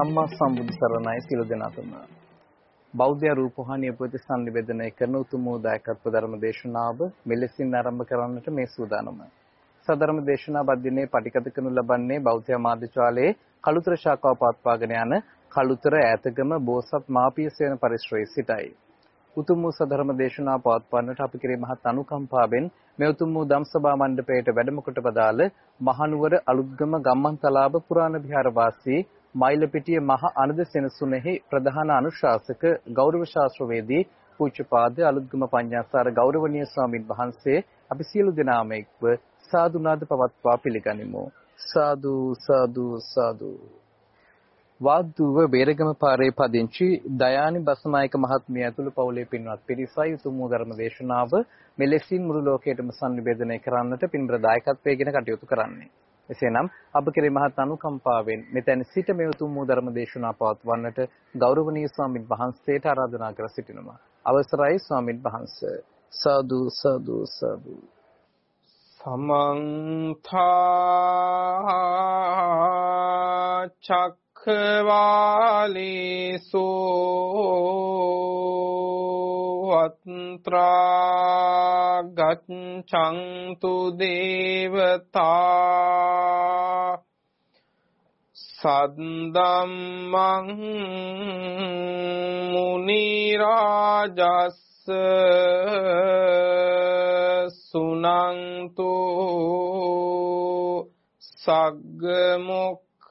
සම්මා සම්බුදු සරණයි සියලු දෙනාටම බෞද්ධ රූපවාහිනිය ප්‍රතිසන් නිවේදනය කරන උතුම් වූ දායකත්ව ධර්ම දේශනාව මෙලෙසින් ආරම්භ කරන්නට මේ සූදානම. සදර්ම දේශනා බද්දිනේ පටිගත කරනු ලබන්නේ බෞද්ධ මාධ්‍යාලයේ කලුතර ශාඛාව පවත්වාගෙන යන කලුතර ඈතගම බෝසත් මාපිය සේන පරිශ්‍රයේ සිටයි. උතුම් වූ සදර්ම දේශනා පවත්වන්නට අපි කෙරේ මහත් අනුකම්පාවෙන් මේ උතුම් වූ ධම්සභා මණ්ඩපයට වැඩම කොට වදාළ මහනුවර අලුත්ගම ගම්මන්තලාව පුරාණ විහාර වාසී මයිලපිටිය මහ අනද සෙනසුනේහි ප්‍රධාන අනුශාසක ගෞරව ශාස්ත්‍රවේදී පූජ්‍යපාද අලුත්ගම පඤ්ඤාසාර ගෞරවනීය ස්වාමින් වහන්සේ අපි සියලු දෙනාම එක්ව සාදුනාද පවත්වා පිළිගනිමු සාදු සාදු සාදු වාද්දුව බේරගම පාරේ පදිංචි දයානි බසනායක මහත්මිය ඇතුළු පවුලේ පින්වත් පිරිසයි උතුම් වූ ධර්ම දේශනාව මෙලෙසින් මුළු ලෝකයටම සංනිවේදනය කරන්නට පින්බර දායකත්වයෙන් කටයුතු කරන්නේ. එසේනම් අප කෙරේ මහත් අනුකම්පාවෙන් මෙතැන සිට මේ උතුම් වූ ධර්ම දේශනා පවත්වන්නට ගෞරවනීය ස්වාමින් වහන්සේට ආරාධනා කර සිටිනවා. අවසරයි ස්වාමින් වහන්සේ. සාදු සාදු සාදු. සමන්තා චක්ඛවාලේසු අත්‍රා ගච්ඡන්තු දේවතා සද්දම්මං මුනි රාජස් සුනන්තු සග්ග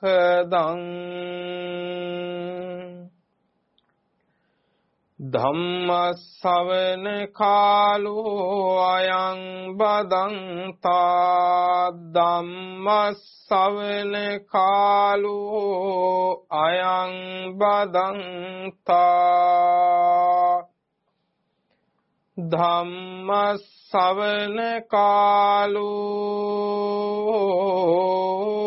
මොක්ඛදං ධම්මස්සවන කාලෝ අයං බදන්තා। ධම්මස්සවන කාලෝ අයං බදන්තා। ධම්මස්සවන කාලෝ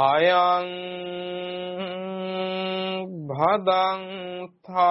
අයං භදන්තා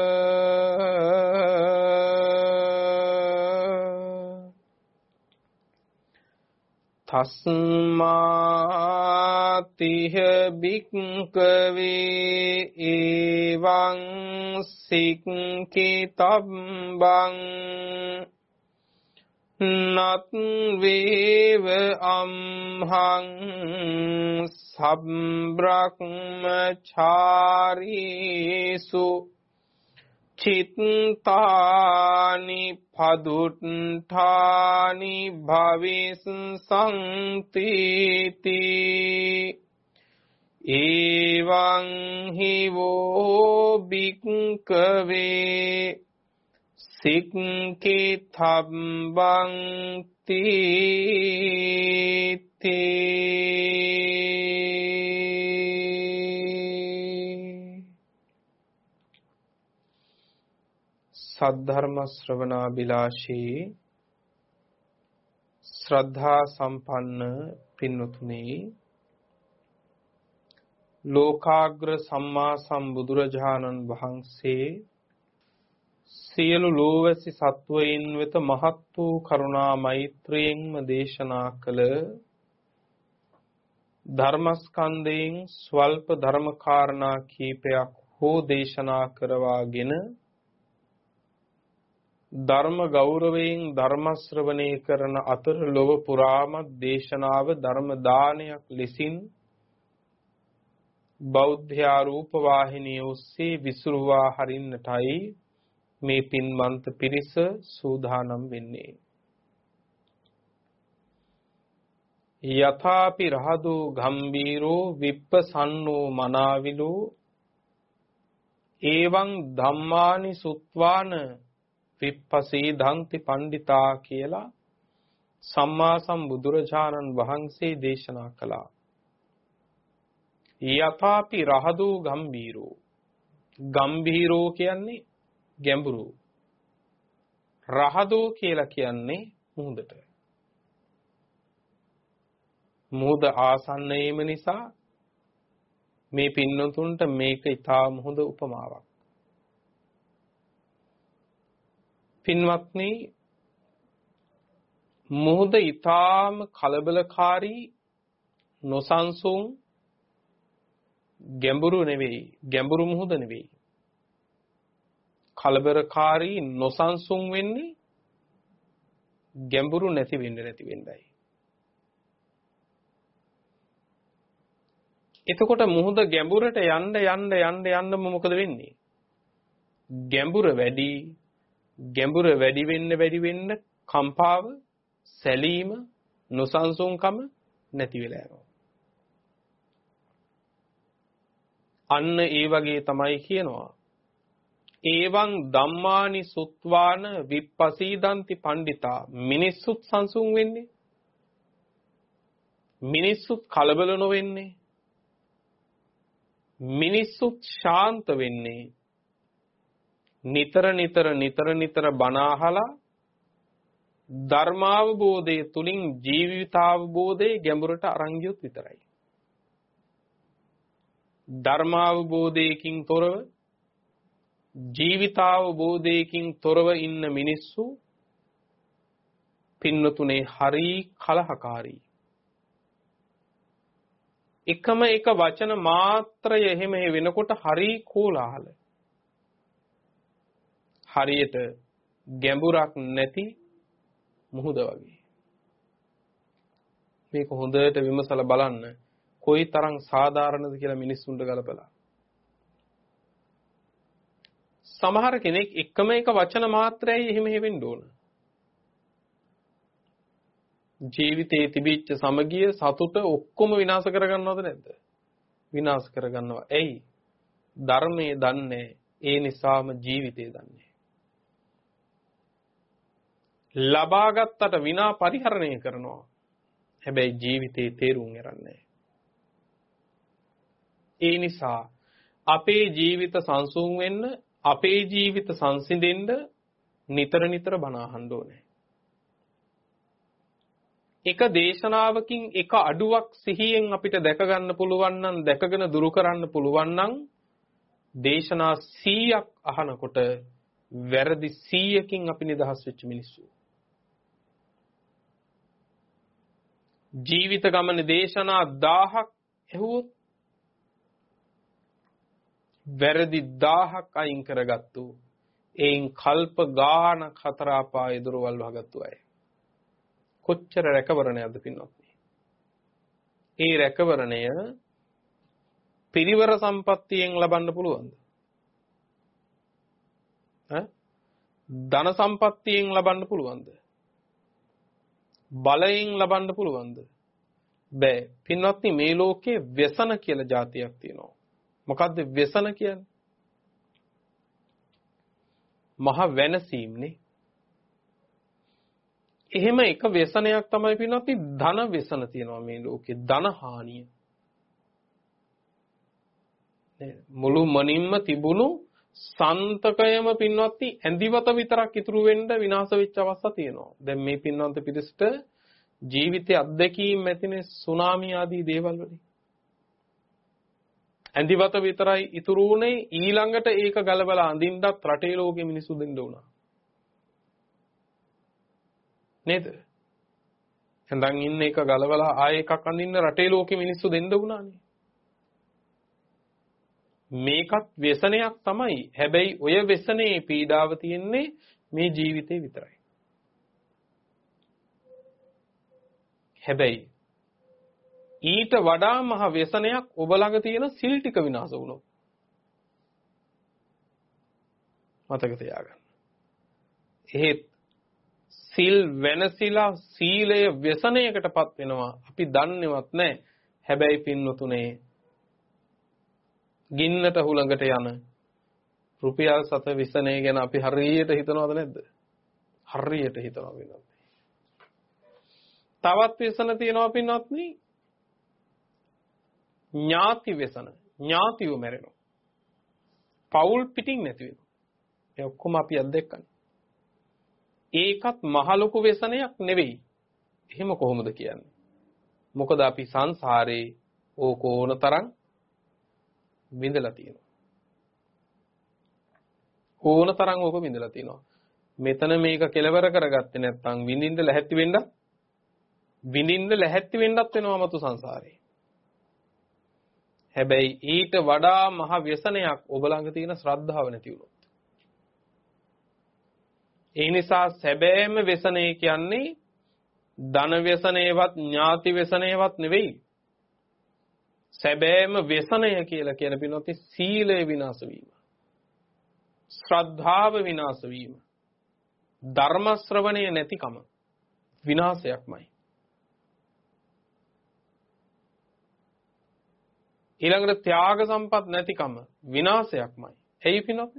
තස්මාතිහ බික්කවේ එවං සික්කිතබ්බං නත් වේව අම්හං සබ්‍රක්මචාරීසු චිත්තානි පදුට්ඨානි භවිස් සංතීති එවං හිවෝ බික්කවේ සික්කිතබ්බං තීති සද්ධර්ම ශ්‍රවණාබිලාෂී ශ්‍රද්ධා සම්පන්න පින්වතුනි ලෝකාග්‍ර සම්මා සම්බුදුරජාණන් වහන්සේ සියලු ලෝවැසි සත්වයින් වෙත මහත් වූ කරුණා මෛත්‍රියෙන්ම දේශනා කළ ධර්මස්කන්ධයෙන් ස්වල්ප ධර්මකාරණා කීපයක් හෝ දේශනා කරවාගෙන ධර්ම ගෞරවයෙන් ධර්ම ශ්‍රවණය කරන අතර ලොව පුරාම දේශනාව ධර්ම දානයක් ලෙසින් බෞද්ධ ආරූප වාහිනිය ඔස්සේ විසුරුවා හරින්නටයි මේ පින්වන්ත පිරිස සූදානම් වෙන්නේ. යථාපි රහදෝ ගම්බීරෝ විප්පසන්නෝ මනාවිලෝ. එවං ධම්මානි සුත්වාන විප්පසී ධන්ති පණ්ඩිතා කියලා සම්මා සම්බුදුරජාණන් වහන්සේ දේශනා කළා. යථාපි රහදෝ ගම්බීරෝ ගම්බීරෝ කියන්නේ ගැඹුරු රහදෝ කියලා කියන්නේ මුහුදට මුහුද ආසන්නයේම නිසා මේ පින්නතුන්ට මේක ඊටාම හොඳ උපමාවක්. පින්වත්නි මුහුද ඊටාම කලබලකාරී නොසන්සුන් ගැඹුරු නෙවෙයි ගැඹුරු මුහුද නෙවෙයි කලබලකාරී නොසන්සුන් වෙන්නේ ගැඹුරු නැති වෙන්න නැති වෙන්නයි එතකොට මුහුද ගැඹුරට යන්න යන්න යන්න යන්නම මොකද වෙන්නේ? ගැඹුර වැඩි ගැඹුර වැඩි වෙන්න වැඩි වෙන්න කම්පාව සැලීම නොසන්සුන්කම නැති වෙලා යනවා. අන්න ඒ වගේ තමයි කියනවා. ඒවං ධම්මානි සුත්වාන විප්පසීදන්ති පණ්ඩිතා මිනිස්සුත් සංසුන් වෙන්නේ මිනිස්සුත් කලබල නොවෙන්නේ මිනිස්සුත් ශාන්ත වෙන්නේ නිතර නිතර නිතර නිතර බණ අහලා ධර්මාවබෝධය තුලින් ජීවිතාවබෝධයේ ගැඹුරට අරන් ගියොත් විතරයි. ධර්මාවබෝධයකින් තොරව ජීවිතාවබෝධයකින් තොරව ඉන්න මිනිස්සු පින්නතුනේ හරි කලහකාරී. එකම එක වචන මාත්‍රය එහෙම වෙනකොට හරි කෝලාහල. හරියට ගැඹුරක් නැති මුහුද වගේ. මේක හොඳට විමසලා බලන්න කොයි තරම් සාධාරණද කියලා මිනිස්සුන්ට ගලපලා. සමහර කෙනෙක් එකම එක වචන මාත්‍රයයි එහෙම වෙන්න ඕන. ජීවිතයේ තිබිච්ච සමගිය සතුට ඔක්කොම විනාශ කරගන්නවද නැද්ද? විනාශ කරගන්නවා. ඇයි? ධර්මයේ දන්නේ ඒ නිසාම ජීවිතේ දන්නේ. ලබාගත්තට විනා පරිහරණය කරනවා. හැබැයි ජීවිතේ තේරුම් ගන්නේ ඒ නිසා අපේ ජීවිත සංසුන් වෙන්න අපේ ජීවිත සංසිඳෙන්න නිතර නිතර බණ අහන්න ඕනේ. එක දේශනාවකින් එක අඩුවක් සිහියෙන් අපිට දැක ගන්න පුළුවන් නම් දැකගෙන දුරු කරන්න පුළුවන් නම් දේශනා 100ක් අහනකොට වැරදි 100කින් අපි නිදහස් වෙච්ච මිනිස්සු. ජීවිත ගමනේ දේශනා 1000ක් ඇහුවොත් වැරදි 1000ක් අයින් කරගත්තු එයින් කල්ප ගානක් හතර අපාය දුරවල් වහගත්තු අය. කොච්චර රැකවරණයක්ද පින්වත්නි. ඒ රැකවරණය පිරිවර සම්පත්තියෙන් ලබන්න පුළුවන්ද? ධන සම්පත්තියෙන් ලබන්න පුළුවන්ද? බලයෙන් ලබන්න පුළුවන්ද? බෑ. පින්වත්නි මේ ලෝකේ ව්‍යසන කියලා જાතියක් තියෙනවා. මොකද්ද ව්‍යසන කියන්නේ? මහ වෙනසීම්නේ. එහෙම එක ව්‍යසනයක් තමයි පින්වත්නි ධන ව්‍යසන තියෙනවා මේ ලෝකේ ධන හානිය. මුළු මනින්ම තිබුණු සන්තකයම පින්වත්නි ඇඳිවත විතරක් ඉතුරු වෙන්න විනාශ වෙච්ච අවස්ථා තියෙනවා. දැන් මේ පින්වන්ත පිරිසට ජීවිතයේ අත්දැකීම් ඇතිනේ සුනාමි ආදී දේවල් වලින්. ඇඳිවත විතරයි ඉතුරු වුනේ ඊළඟට ඒක ගලවලා අඳින්නත් රටේ ලෝකෙ මිනිස්සු දෙන්න උනා. නේද? ඇඳන් ඉන්න එක ගලවලා ආයෙ එකක් අඳින්න රටේ ලෝකෙ මිනිස්සු දෙන්න වුණානේ. මේකත් ව්‍යසනයක් තමයි. හැබැයි ඔය ව්‍යසනයේ පීඩාව තියෙන්නේ මේ ජීවිතේ විතරයි. හැබැයි ඊට වඩා මහ ව්‍යසනයක් ඔබ ළඟ තියෙන සිල් ටික විනාශ වුණොත් මතක තියාගන්න. එහෙත් සිල් වෙනසිලා සීලය ව්‍යසනයකටපත් වෙනවා අපි දන්නේවත් නැහැ. හැබැයි පින්නතුනේ ගින්නට හුලඟට යන රුපියල් සත විසනය ගැන අපි හරියට හිතනවද නැද්ද? හරියට හිතනවා වෙනවා. තවත් විසන තියෙනවා පින්වත්නි ඥාති වෙසන ඥාතිව මැරෙනවා. පෞල් පිටින් නැති වෙනවා. ඒ ඔක්කොම අපි අත්දැක්කනේ. ඒකත් මහ ලොකු වෙසනයක් නෙවෙයි. එහෙම කොහොමද කියන්නේ? මොකද අපි සංසාරේ ඕක ඕන තරම් විඳලා තියෙනවා. ඕන තරම් ඕක විඳලා තියෙනවා. මෙතන මේක කෙලවර කරගත්තේ නැත්නම් විඳින්න ලැහැත්ති වෙන්න විඳින්න ලැහැත්ති වෙන්නත් වෙනවා මතු සංසාරේ. හැබැයි ඊට වඩා මහ ව්‍යසනයක් ඔබ ළඟ තියෙන ශ්‍රද්ධාව නැති වුණොත්. ඒ නිසා සැබෑම ව්‍යසනය කියන්නේ ධන ව්‍යසනයවත් ඥාති ව්‍යසනයවත් නෙවෙයි. සැබෑම ව්‍යසනය කියලා කියන පිනොත් සීලය විනාශ වීම. ශ්‍රද්ධාව විනාශ වීම. ධර්ම ශ්‍රවණය නැතිකම විනාශයක්මයි. ඊළඟට ත්‍යාග සම්පත් නැතිකම විනාශයක්මයි. ඇයි පිනොත්?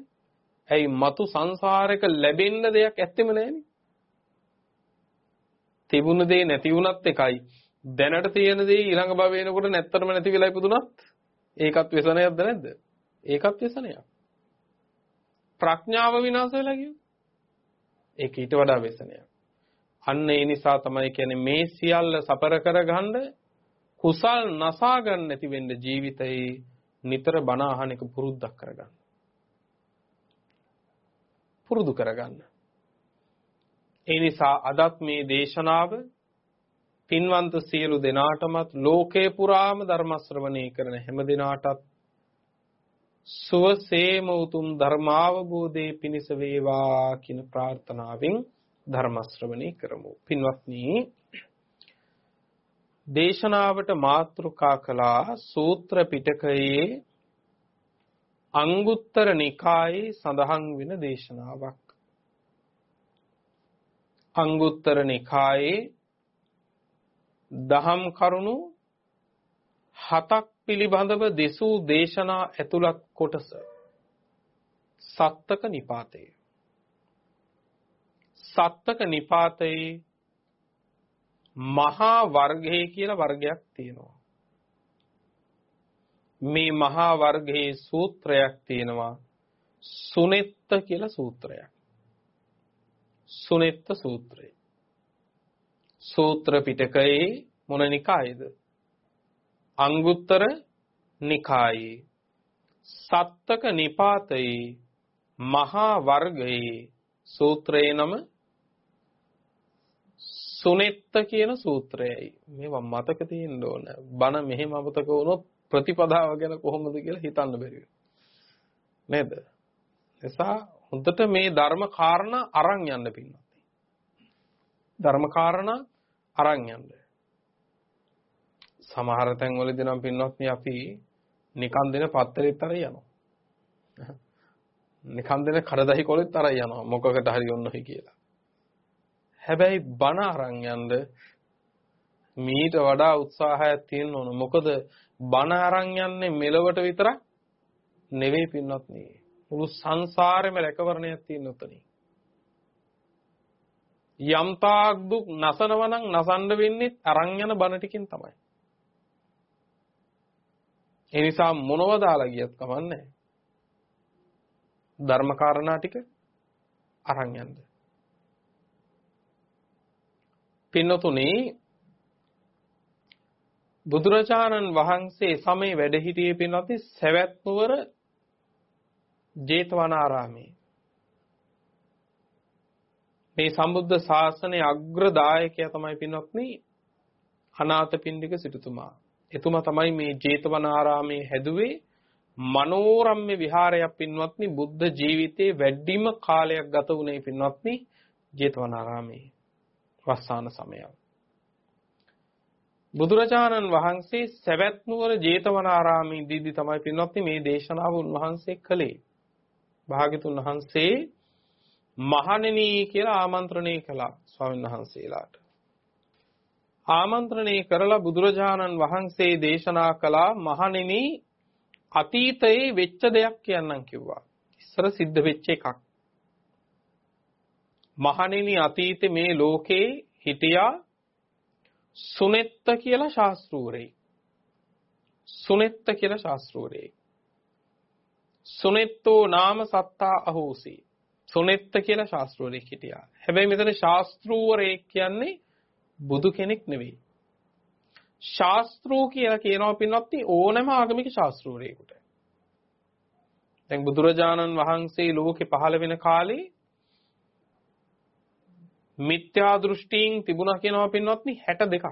ඇයි మతు සංසාරයක ලැබෙන්න දෙයක් ඇත්තෙම නැහෙනේ. තිබුණ දේ නැති වුණත් එකයි. දැනට තියෙන දේ ඊළඟ භවය එනකොට නැත්තරම නැති වෙලා ඉපදුනත් ඒකත් වසනයක්ද නැද්ද? ඒකත් වසනයක්. ප්‍රඥාව විනාශ වෙලා ගියොත් ඒක ඊට වඩා වසනයක්. අන්න ඒ නිසා තමයි කියන්නේ මේ සියල්ල සපර කරගන්න කුසල් නසා ගන්න නැති වෙන්න ජීවිතේ නිතර බණ අහන එක පුරුද්දක් කරගන්න. පුරුදු කරගන්න. ඒ නිසා අදත් මේ දේශනාව පින්වන්ත සියලු දෙනාටමත් ලෝකේ පුරාම ධර්ම ශ්‍රවණය කරන හැම දිනාටත් සුවසේම උතුම් ධර්මාවබෝධයේ පිණිස වේවා කියන ප්‍රාර්ථනාවෙන් ධර්ම ශ්‍රවණය කරමු. පින්වත්නි දේශනාවට මාතෘකා කළා සූත්‍ර පිටකයේ අංගුත්තර නිකායේ සඳහන් වෙන දේශනාවක්. අංගුත්තර නිකායේ දහම් කරුණු හතක් පිළිබඳව දෙසූ දේශනා ඇතුළත් කොටස සත්තක නිපාතය. සත්තක නිපාතයේ මහා වර්ගය කියලා වර්ගයක් තියෙනවා. මේ මහා වර්ගයේ සූත්‍රයක් තියෙනවා සුනෙත්ත කියලා සූත්‍රයක්. සුනෙත්ත සූත්‍රය. සූත්‍ර පිටකයේ මොන නිකායේද? අංගුත්තර නිකායේ සත්තක නිපාතයේ මහා වර්ගයේ සූත්‍රයේ නම සුනෙත්ත කියන සූත්‍රයයි. මේවා මතක තියෙන්න ඕන. බණ මෙහෙම අමතක වුණොත් ප්‍රතිපදාව ගැන කොහොමද කියලා හිතන්න බැරි නේද? එසා හොඳට මේ ධර්ම කාරණා අරන් යන්න පින්නත්. ධර්ම කාරණා අරන් යන්න. සමහර තැන්වලදී නම් පින්නත්නි අපි නිකන් දෙන පත්තරෙත් අර යනවා. නිකන් දෙන කඩදාහි කොලෙත් අර යනවා. මොකකට හරි ඔන්නොහි කියලා. හැබැයි බණ අරන් යන්න මීට වඩා උත්සාහයක් තියෙන්න ඕන. මොකද බණ අරන් යන්නේ මෙලවට විතරක් නෙවෙයි පින්වත්නි. මුළු සංසාරෙම රැකවරණයක් තියෙන උතනේ. යම් තාක් දුක් නසනවා නම් නසන්න වෙන්නේ අරන් යන බණ ටිකෙන් තමයි. ඒ නිසා මොනව දාලා ගියත් කමන්නේ ධර්ම කාරණා ටික අරන් යන්න. පින්නතුනේ බුදුරජාණන් වහන්සේ සමේ වැඩ සිටියේ පින්වත්නි සවැත් නුවර ජේතවනාරාමේ මේ සම්බුද්ධ ශාසනයේ අග්‍රදායකයා තමයි පින්වත්නි අනාථපිණ්ඩික සිටුතුමා. එතුමා තමයි මේ ජේතවනාරාමේ හැදුවේ මනෝරම්‍ය විහාරයක් පින්වත්නි බුද්ධ ජීවිතේ වැඩිම කාලයක් ගත වුණේ පින්වත්නි ජේතවනාරාමේ වස්සාන සමයව. බුදුරජාණන් වහන්සේ සවැත් නුවර ජේතවනාරාමේ දීදී තමයි පින්වත්නි මේ දේශනාව උන්වහන්සේ කළේ. භාග්‍යතුන් වහන්සේ මහණෙනි කියලා ආමන්ත්‍රණය කළා ස්වාමීන් වහන්සේලාට. ආමන්ත්‍රණය කරලා බුදුරජාණන් වහන්සේ දේශනා කළා මහණෙනි අතීතයේ වෙච්ච දෙයක් කියන්නම් කිව්වා. ඉස්සර සිද්ධ වෙච්ච එකක්. මහණෙනි අතීතේ මේ ලෝකේ හිටියා සුනෙත්ත කියලා ශාස්ත්‍රූරේ. සුනෙත්ත කියලා ශාස්ත්‍රූරේ. සුනෙත්තෝ නාම සත්තා අහෝසි. සුනෙත්ත කියලා ශාස්ත්‍රූරේ හිටියා. හැබැයි මෙතන ශාස්ත්‍රූරේ කියන්නේ බුදු කෙනෙක් නෙවෙයි. ශාස්ත්‍රෝ කියලා කියනවා පින්වත්නි ඕනෑම ආගමික ශාස්ත්‍රූරයෙකුට. දැන් බුදුරජාණන් වහන්සේ ලෝකේ පහළ වෙන කාලේ මිත්‍යා දෘෂ්ටීන් තිබුණා කියනවා පින්වත්නි 62ක්.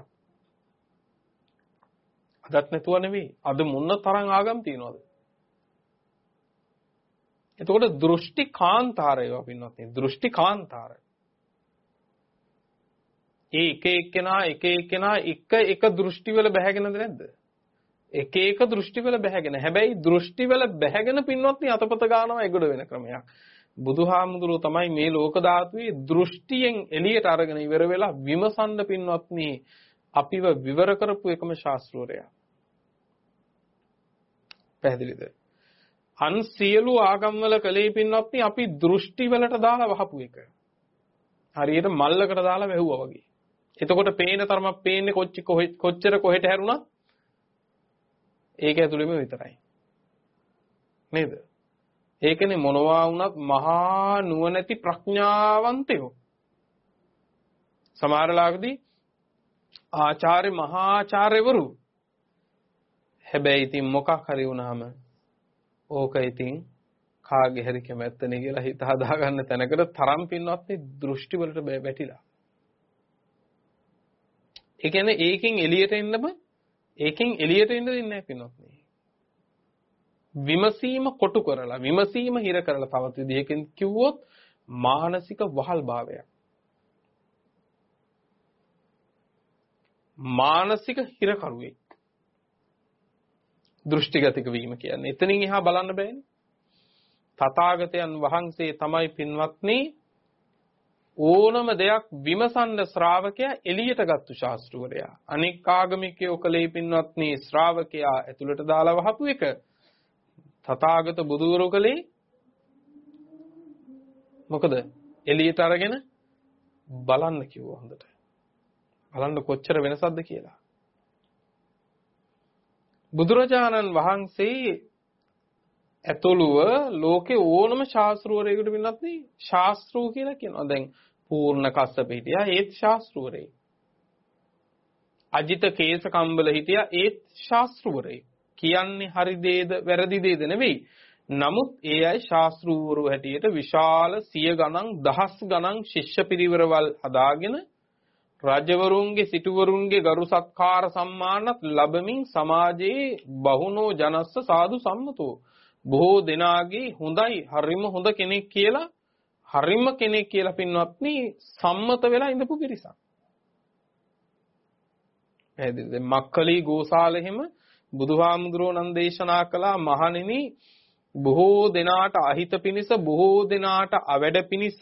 අදත් නැතුව නෙවෙයි. අද මොන තරම් ආගම් තියනවද? එතකොට දෘෂ්ටි කාන්තාරය ඒවා පින්වත්නි. දෘෂ්ටි කාන්තාරය. ඒ එක එක්කෙනා එක එක්කෙනා එක එක දෘෂ්ටිවල බැහැගෙනද නැද්ද? එක එක දෘෂ්ටිවල බැහැගෙන. හැබැයි දෘෂ්ටිවල බැහැගෙන පින්වත්නි අතපත ගන්නවා ඒගොඩ වෙන ක්‍රමයක්. බුදුහාමුදුරුව තමයි මේ ලෝක ධාතුවේ දෘෂ්ටියෙන් එළියට අරගෙන ඉවර වෙලා විමසන්න පින්වත්නි අපිව විවර කරපු එකම ශාස්ත්‍රෝරයා. පැහැදිලිද? අන් සියලු ආගම්වල කලේ පින්වත්නි අපි දෘෂ්ටි වලට දාලා වහපු එක. හරියට මල්ලකට දාලා වැහුවා වගේ. එතකොට පේන තරමක් පේන්නේ කොච්චර කොහෙට හැරුණත් ඒක ඇතුළෙම විතරයි. නේද? ඒකනේ මොනවා වුණත් මහා නුවණැති ප්‍රඥාවන්තයෝ. සමහර ලාකදී ආචාර්ය මහාචාර්යවරු හැබැයි ඉතින් මොකක් හරි වුණාම ඕක ඉතින් කාගේ හරි කැමැත්තනේ කියලා හිත හදාගන්න තැනකට තරම් පින්වත් දෘෂ්ටි වලට වැටිලා. ඒ කියන්නේ ඒකෙන් එළියට එන්නම ඒකෙන් එළියට එන්න දෙන්නේ නැහැ පින්වත් නේ. විමසීම කොටු කරලා විමසීම හිර කරලා තවත් විදිහකින් කිව්වොත් මානසික වහල් භාවයක්. මානසික හිරකරුවෙක්. දෘෂ්ටිගතික වීම කියන්නේ. එතනින් එහා බලන්න බෑනේ. තථාගතයන් වහන්සේ තමයි පින්වත්නි ඕනම දෙයක් විමසන්න ශ්‍රාවකයා එළියට ගත්තු ශාස්ත්‍රවරයා. අනෙක් ආගමිකයෝ කලේ පින්වත්නි ශ්‍රාවකයා ඇතුළට දාලා වහපු එක. තථාගත බුදුවරු කලේ මොකද එළියට අරගෙන බලන්න කිව්වා හොඳට. බලන්න කොච්චර වෙනසක්ද කියලා. බුදුරජාණන් වහන්සේ ඇතුළුව ලෝකේ ඕනම ශාස්ත්‍රවරයෙකුට වෙනත් නේ ශාස්ත්‍රෝ කියලා කියනවා. දැන් පූර්ණ කස්සප හිටියා ඒත් ශාස්ත්‍රවරයෙක්. අජිත කේස කම්බල හිටියා ඒත් ශාස්ත්‍රවරයෙක්. කියන්නේ හරි දේද වැරදි දේද නෙවෙයි. නමුත් ඒ අය ශාස්ත්‍රූවරු හැටියට විශාල සිය ගණන් දහස් ගණන් ශිෂ්‍ය පිරිවරවල් හදාගෙන රජවරුන්ගේ සිටුවරුන්ගේ ගරු සත්කාර සම්මානත් ලැබමින් සමාජයේ බහුනෝ ජනස්ස සාදු සම්මතෝ බොහෝ දෙනාගේ හොඳයි හරිම හොඳ කෙනෙක් කියලා හරිම කෙනෙක් කියලා පින්වත්නි සම්මත වෙලා ඉඳපු පිරිසක්. පැහැදිලිද? මක්කලි ගෝසාල එහෙම බුදුහාමුදුරුවෝ නම් දේශනා කළා මහණෙනි බොහෝ දෙනාට අහිත පිනිස බොහෝ දෙනාට අවැඩ පිනිස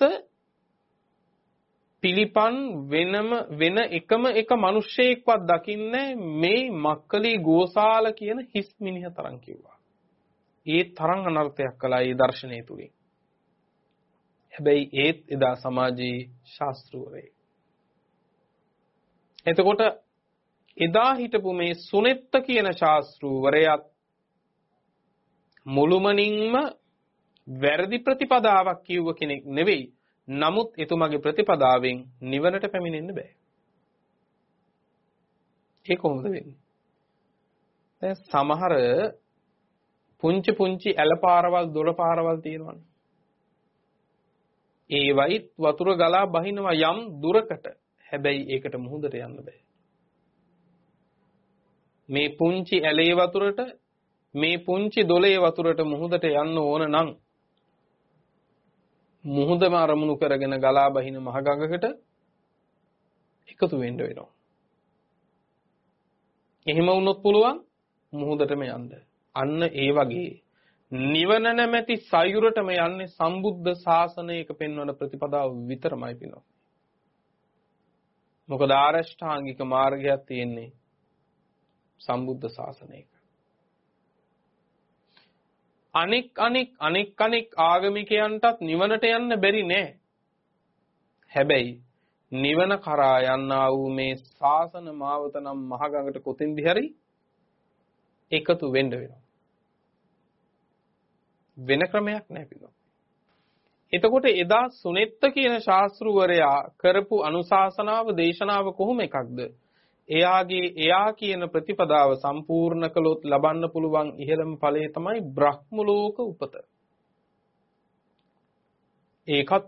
පිළිපන් වෙනම වෙන එකම එක මිනිස්සෙක්වත් දකින්නේ මේ මක්කලි ගෝසාල කියන හිස් මිනිහ තරම් කිව්වා. ඒ තරම් අනර්ථයක් කළා ඒ දර්ශනය තුලින්. හැබැයි ඒත් එදා සමාජයේ ශාස්ත්‍රවරේ. එතකොට එදා හිටපු මේ සුනෙත්ත කියන ශාස්ත්‍රූවරයාත් මුළුමනින්ම වැරදි ප්‍රතිපදාවක් කිව්ව කෙනෙක් නෙවෙයි. නමුත් එතුමාගේ ප්‍රතිපදාවෙන් නිවනට පැමිණෙන්න බෑ. ඒ කොහොමද වෙන්නේ? දැන් සමහර පුංචි පුංචි ඇල පාරවල් දොළ පාරවල් තියෙනවනේ. ඒවයිත් වතුර ගලා බහිනවා යම් දුරකට. හැබැයි ඒකට මුහුදට යන්න බෑ. මේ පුංචි ඇලේ වතුරට මේ පුංචි දොලේ වතුරට මුහුදට යන්න ඕන නම් මුහුදම අරමුණු කරගෙන ගලා බහින මහ ගඟකට එකතු වෙන්න වෙනවා. එහෙම වුණොත් පුළුවන් මුහුදටම යන්න. අන්න ඒ වගේ නිවන නැමැති සයුරටම යන්නේ සම්බුද්ධ ශාසනයක පෙන්වන ප්‍රතිපදාව විතරමයි පිනවා. මොකද ආරෂ්ඨාංගික මාර්ගයක් තියෙන්නේ සම්බුද්ධ ශාසනයක. අනෙක් අනෙක් අනෙක් අනෙක් ආගමිකයන්ටත් නිවනට යන්න බැරි නෑ. හැබැයි නිවන කරා යන්නා වූ මේ ශාසන මාවත නම් මහගඟට කොතින්දි හරි එකතු වෙන්න වෙනවා. වෙන ක්‍රමයක් නැහැ පිළිගන්න. එතකොට එදා සුනෙත්ත කියන ශාස්ත්‍රවරයා කරපු අනුශාසනාව දේශනාව කොහොම එකක්ද? එයාගේ එයා කියන ප්‍රතිපදාව සම්පූර්ණ කළොත් ලබන්න පුළුවන් ඉහළම ඵලය තමයි බ්‍රහ්ම ලෝක උපත. ඒකත්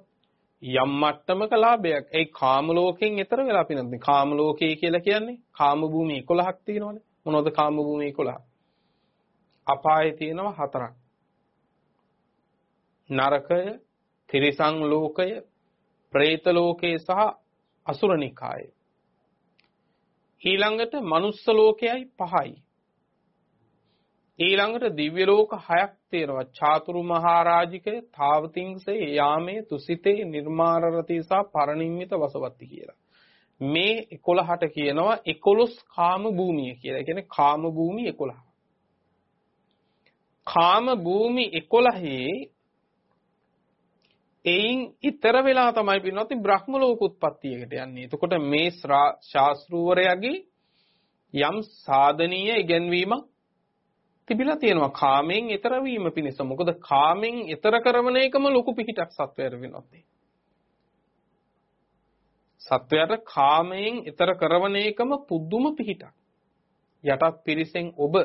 යම් මට්ටමක ලාභයක්. ඒ කාම ලෝකෙන් ඈතර වෙලා පිනන්නේ. කාම ලෝකේ කියලා කියන්නේ කාම භූමි 11ක් තියෙනවනේ. මොනවද කාම භූමි 11? අපායේ තියෙනවා හතරක්. නරකය, තිරිසන් ලෝකය, പ്രേත ලෝකය සහ අසුර නිකාය. ඊළඟට මනුස්ස ලෝකයයි පහයි. ඊළඟට දිව්‍ය ලෝක හයක් තියෙනවා. චාතුරු මහරජිකය, තාවතිංසය, යාමේ, තුසිතේ, නිර්මාරරති සහ පරිනිම්මිත වසවත්ති කියලා. මේ 11ට කියනවා 11 කාම භූමිය කියලා. ඒ කියන්නේ කාම භූමි 11. කාම භූමි 11 එයින් ඊතර වෙලා තමයි පින්නොත් බ්‍රහ්ම ලෝක උත්පත්තියකට යන්නේ. එතකොට මේ ශාස්ත්‍රූවරයාගේ යම් සාධනීය ඉගැන්වීමක් තිබිලා තියෙනවා කාමෙන් ඊතර වීම පිණිස. මොකද කාමෙන් ඊතර කරන එකම ලොකු පිහිටක් සත්වයට වෙනවා. සත්වයට කාමයෙන් ඊතර කරන එකම පුදුම පිහිටක්. යටත් පිරිසෙන් ඔබ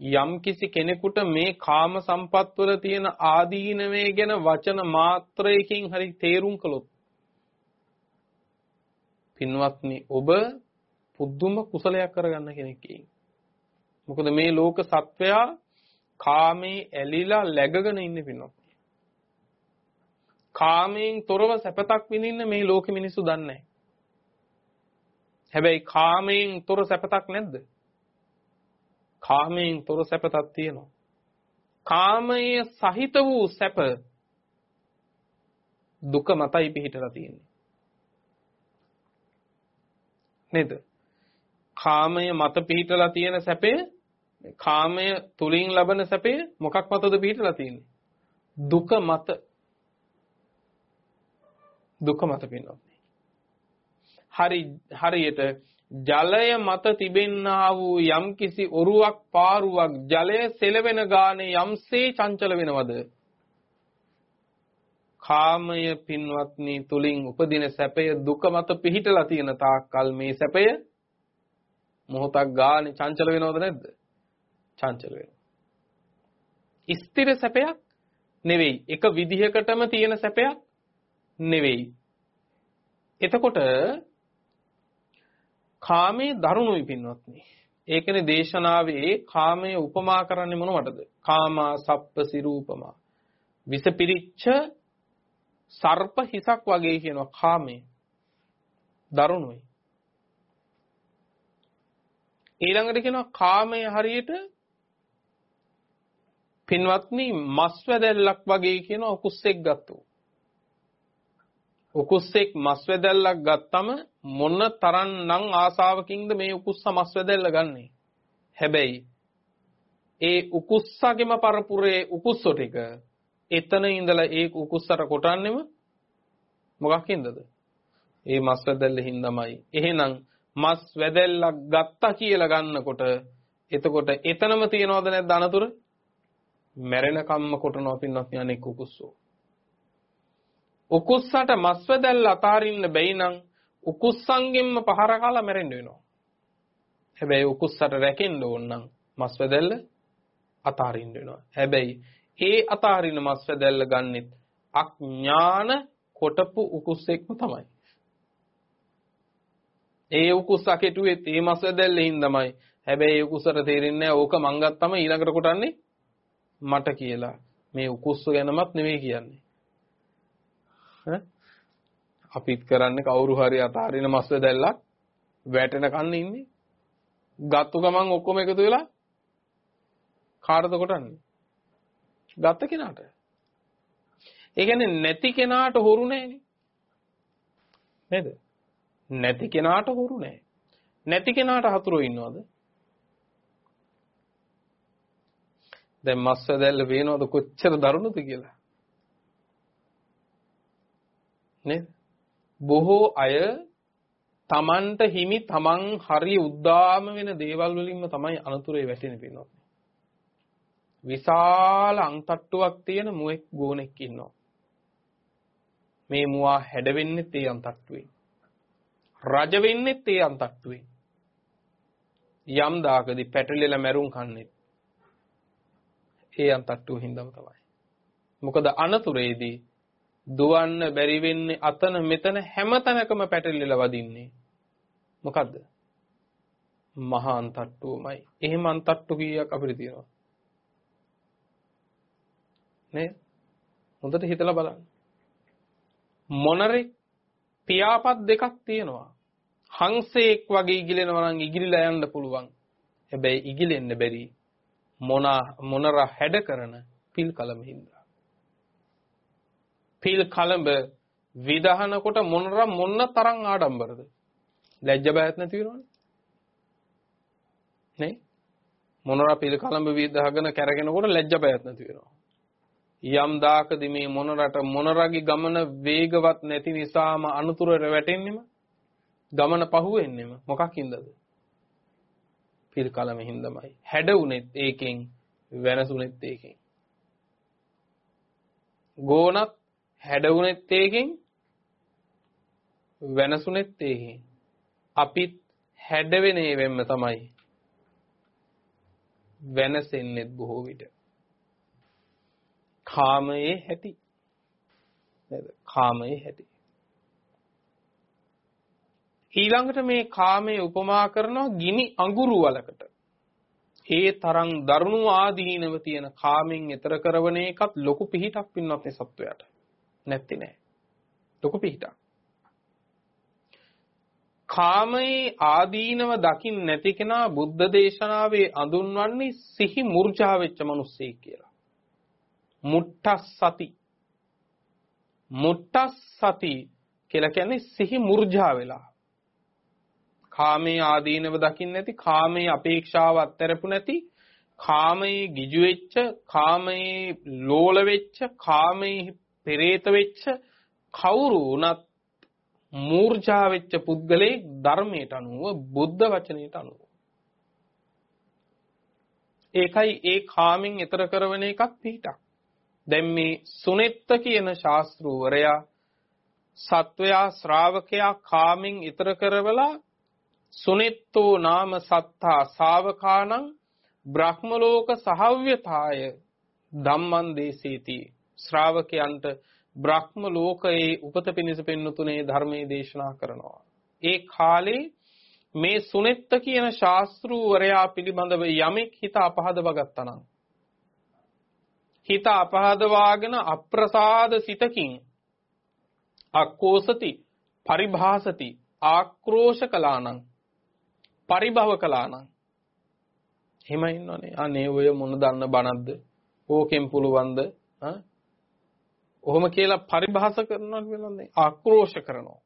යම්කිසි කෙනෙකුට මේ කාම සම්පත්වල තියෙන ආදීනවේ ගැන වචන මාත්‍රයකින් හරි තේරුම් කළොත් පින්වත්නි ඔබ පුදුම කුසලයක් කරගන්න කෙනෙක් මොකද මේ ලෝක සත්වයා කාමේ ඇලිලා läගගෙන ඉන්නේ පින්වත්. කාමයෙන් තොරව සැපතක් විඳින්න මේ ලෝකෙ මිනිස්සු දන්නේ හැබැයි කාමයෙන් තොර සැපතක් නැද්ද? කාමයෙන් තොර සැපතක් තියෙනවා. කාමයේ සහිත වූ සැප දුක මතයි පිහිටලා තියෙන්නේ. නේද? කාමය මත පිහිටලා තියෙන සැපේ කාමය තුලින් ලබන සැපේ මොකක් මතද පිහිටලා තියෙන්නේ? දුක මත දුක මත පින්නොත්. හරි හරියට ජලය මත තිබෙන්නා වූ යම්කිසි ඔරුවක් පාරුවක් ජලය සෙලවෙන ගානේ යම්සේ චංචල වෙනවද? කාමය පින්වත්නි තුලින් උපදින සැපය දුක මත පිහිටලා තියෙන තාක්කල් මේ සැපය මොහොතක් ගානේ චංචල වෙනවද නැද්ද? චංචල වෙනවා. ස්ථිර සැපයක් නෙවෙයි එක විදිහකටම තියෙන සැපයක් නෙවෙයි. එතකොට කාමයේ දරුණුයි පින්වත්නි. ඒකනේ දේශනාවේ කාමයේ උපමා කරන්නේ මොනවටද? කාමා සප්ප සිරූපමා. විස පිරිච්ච සර්ප හිසක් වගේ කියනවා කාමයේ. දරුණුයි. ඊළඟට කියනවා කාමයේ හරියට පින්වත්නි මස් වැදල්ලක් වගේ කියන උකුස්සෙක් ගත්තෝ. උකුස්සෙක් මස් වැදල්ලක් ගත්තම මොන තරම්නම් ආසාවකින්ද මේ උකුස්ස මස් වැදල්ල ගන්නෙ. හැබැයි ඒ උකුස්සගෙම පරපුරේ උකුස්සෝ ටික එතන ඉඳලා ඒ උකුස්සට කොටන්නෙම මොකක්ින්දද? ඒ මස් වැදල්ල හින්දාමයි. එහෙනම් මස් වැදල්ලක් ගත්තා කියලා ගන්නකොට එතකොට එතනම තියනවද නැද්ද අනතුරු? මැරෙන කම්ම කොටනවා පින්නත් යන්නේ කුකුස්සෝ. උකුස්සට මස්වැදැල්ල අතාරින්න බැයි නම් උකුස්සන්ගෙන්ම පහර කාලා මැරෙන්න වෙනවා. හැබැයි උකුස්සට රැකෙන්න ඕන නම් මස්වැදැල්ල අතාරින්න වෙනවා. හැබැයි ඒ අතාරින මස්වැදැල්ල ගන්නෙත් අඥාන කොටපු උකුස්සෙක්ම තමයි. ඒ උකුස්ස කෙටුවේ ඒ මස් වැදැල්ලේ හින්දාමයි. හැබැයි ඒ උකුසට තේරෙන්නේ නැහැ ඕක මං ගත්තම ඊළඟට කොටන්නේ මට කියලා. මේ උකුස්ස ගැනමත් නෙවෙයි කියන්නේ. අපිත් කරන්නේ කවුරු හරි අතාරින මස් වැදැල්ලක් වැටෙන කන්න ඉන්නේ. ගත්තු ගමන් ඔක්කොම එකතු වෙලා කාටද කොටන්නේ? ගත්ත කෙනාට. ඒ කියන්නේ නැති කෙනාට හොරු නැහැනේ. නේද? නැති කෙනාට හොරු නැහැ. නැති කෙනාට හතුරෝ ඉන්නවද? දැන් මස් වැදැල්ල පේනවද කොච්චර දරුණුද කියලා? නේද? බොහෝ අය තමන්ට හිමි තමන් හරි උද්දාම වෙන දේවල් වලින්ම තමයි අනතුරේ වැටෙන්නේ පින්වත්. විශාල අන්තට්ටුවක් තියෙන මුවෙක් ගෝනෙක් ඉන්නවා. මේ මුවා හැඩ වෙන්නේ තේ අන්තට්ටුවේ. රජ වෙන්නේ තේ අන්තට්ටුවේ. යම් දාකදී පැටලෙලා මැරුම් කන්නේ. ඒ අන්තට්ටුව හින්දාම තමයි. මොකද අනතුරේදී දුවන්න බැරි වෙන්නේ අතන මෙතන හැම තැනකම පැටලිලා වදින්නේ. මොකද්ද? මහා අන්තට්ටුවමයි. එහෙම අන්තට්ටු කීයක් අපිට තියෙනවා? නේ? හොඳට හිතලා බලන්න. මොනරේ පියාපත් දෙකක් තියෙනවා. හංසෙක් වගේ ඉගිලෙනවා නම් ඉගිලිලා යන්න පුළුවන්. හැබැයි ඉගිලෙන්න බැරි මොන මොනර හැඩ කරන පිල් කලම හින්දා. පිල් කලඹ විදහනකොට මොනර මොන්න තරම් ආඩම්බරද? ලැජ්ජ බයත් නැති වෙනවනේ. නේ? මොනර පිල් කලඹ විදහගෙන කැරගෙනකොට ලැජ්ජ බයත් නැති වෙනවා. යම් දාකදී මේ මොනරට මොනරගේ ගමන වේගවත් නැති නිසාම අනුතුරට වැටෙන්නෙම ගමන පහුවෙන්නෙම මොකක් හින්දාද? පිල් කලම හින්දාමයි. හැඩ උනේත් ඒකෙන් වෙනසුනේත් ඒකෙන්. ගෝණත් හැඩ උනේත් ඒකෙන් වෙනසුනේත් ඒකෙන්. අපිත් හැඩ වෙන ඒවෙන්න තමයි වෙනසෙන්නේ බොහෝ විට. කාමයේ හැටි. නේද? කාමයේ හැටි. ඊළඟට මේ කාමයේ උපමා කරනවා ගිනි අඟුරු වලකට. ඒ තරම් දරුණු ආදීනව තියෙන කාමෙන් ඈතර කරවන එකත් ලොකු පිහිටක් පින්නත් මේ සත්වයාට. නැත්ති නෑ. ලොකු පිහිටක්. කාමයේ ආදීනව දකින්න නැති කෙනා බුද්ධ දේශනාවේ අඳුන්වන්නේ සිහි මූර්ජා වෙච්ච මිනිස්සෙක් කියලා. මුට්ටස් සති. මුට්ටස් සති කියලා කියන්නේ සිහි මූර්ජා වෙලා. කාමයේ ආදීනව දකින්න නැති, කාමයේ අපේක්ෂාව අත්හැරපු නැති, කාමයේ ගිජු වෙච්ච, කාමයේ ලෝල වෙච්ච, කාමයේ පෙරේත වෙච්ච කවුරු වුණත් මූර්ජා වෙච්ච පුද්ගලයෙක් ධර්මයට අනුව බුද්ධ වචනයට අනුව. ඒකයි ඒ කාමෙන් ඈතර කරන එකක් පිටක් දැන් මේ සුනෙත්ත කියන ශාස්ත්‍රූවරයා සත්වයා ශ්‍රාවකයා කාමෙන් ඈතර කරවලා සුනෙත්තෝ නාම සත්තා ශාවකානං බ්‍රහ්ම ලෝක සහව්‍යතාය ධම්මං දේසීති. ශ්‍රාවකයන්ට බ්‍රහ්ම ලෝකයේ උපත පිණිස පෙන්වතුනේ ධර්මයේ දේශනා කරනවා. ඒ කාලේ මේ සුනෙත්ත කියන ශාස්ත්‍රූවරයා පිළිබඳව යමෙක් හිත අපහදව ගත්තනම් හිත අපහදවාගෙන අප්‍රසාද සිතකින් අක්කෝසති පරිභාසති ආක්‍රෝෂ කලානම් පරිභව කලානම් එහෙම ඉන්නවනේ. අනේ ඔය මොන දන්න බණක්ද? ඕකෙන් පුළුවන්ද? ඔහොම කියලා පරිභාස කරනවා කියලානේ ආක්‍රෝෂ කරනවා.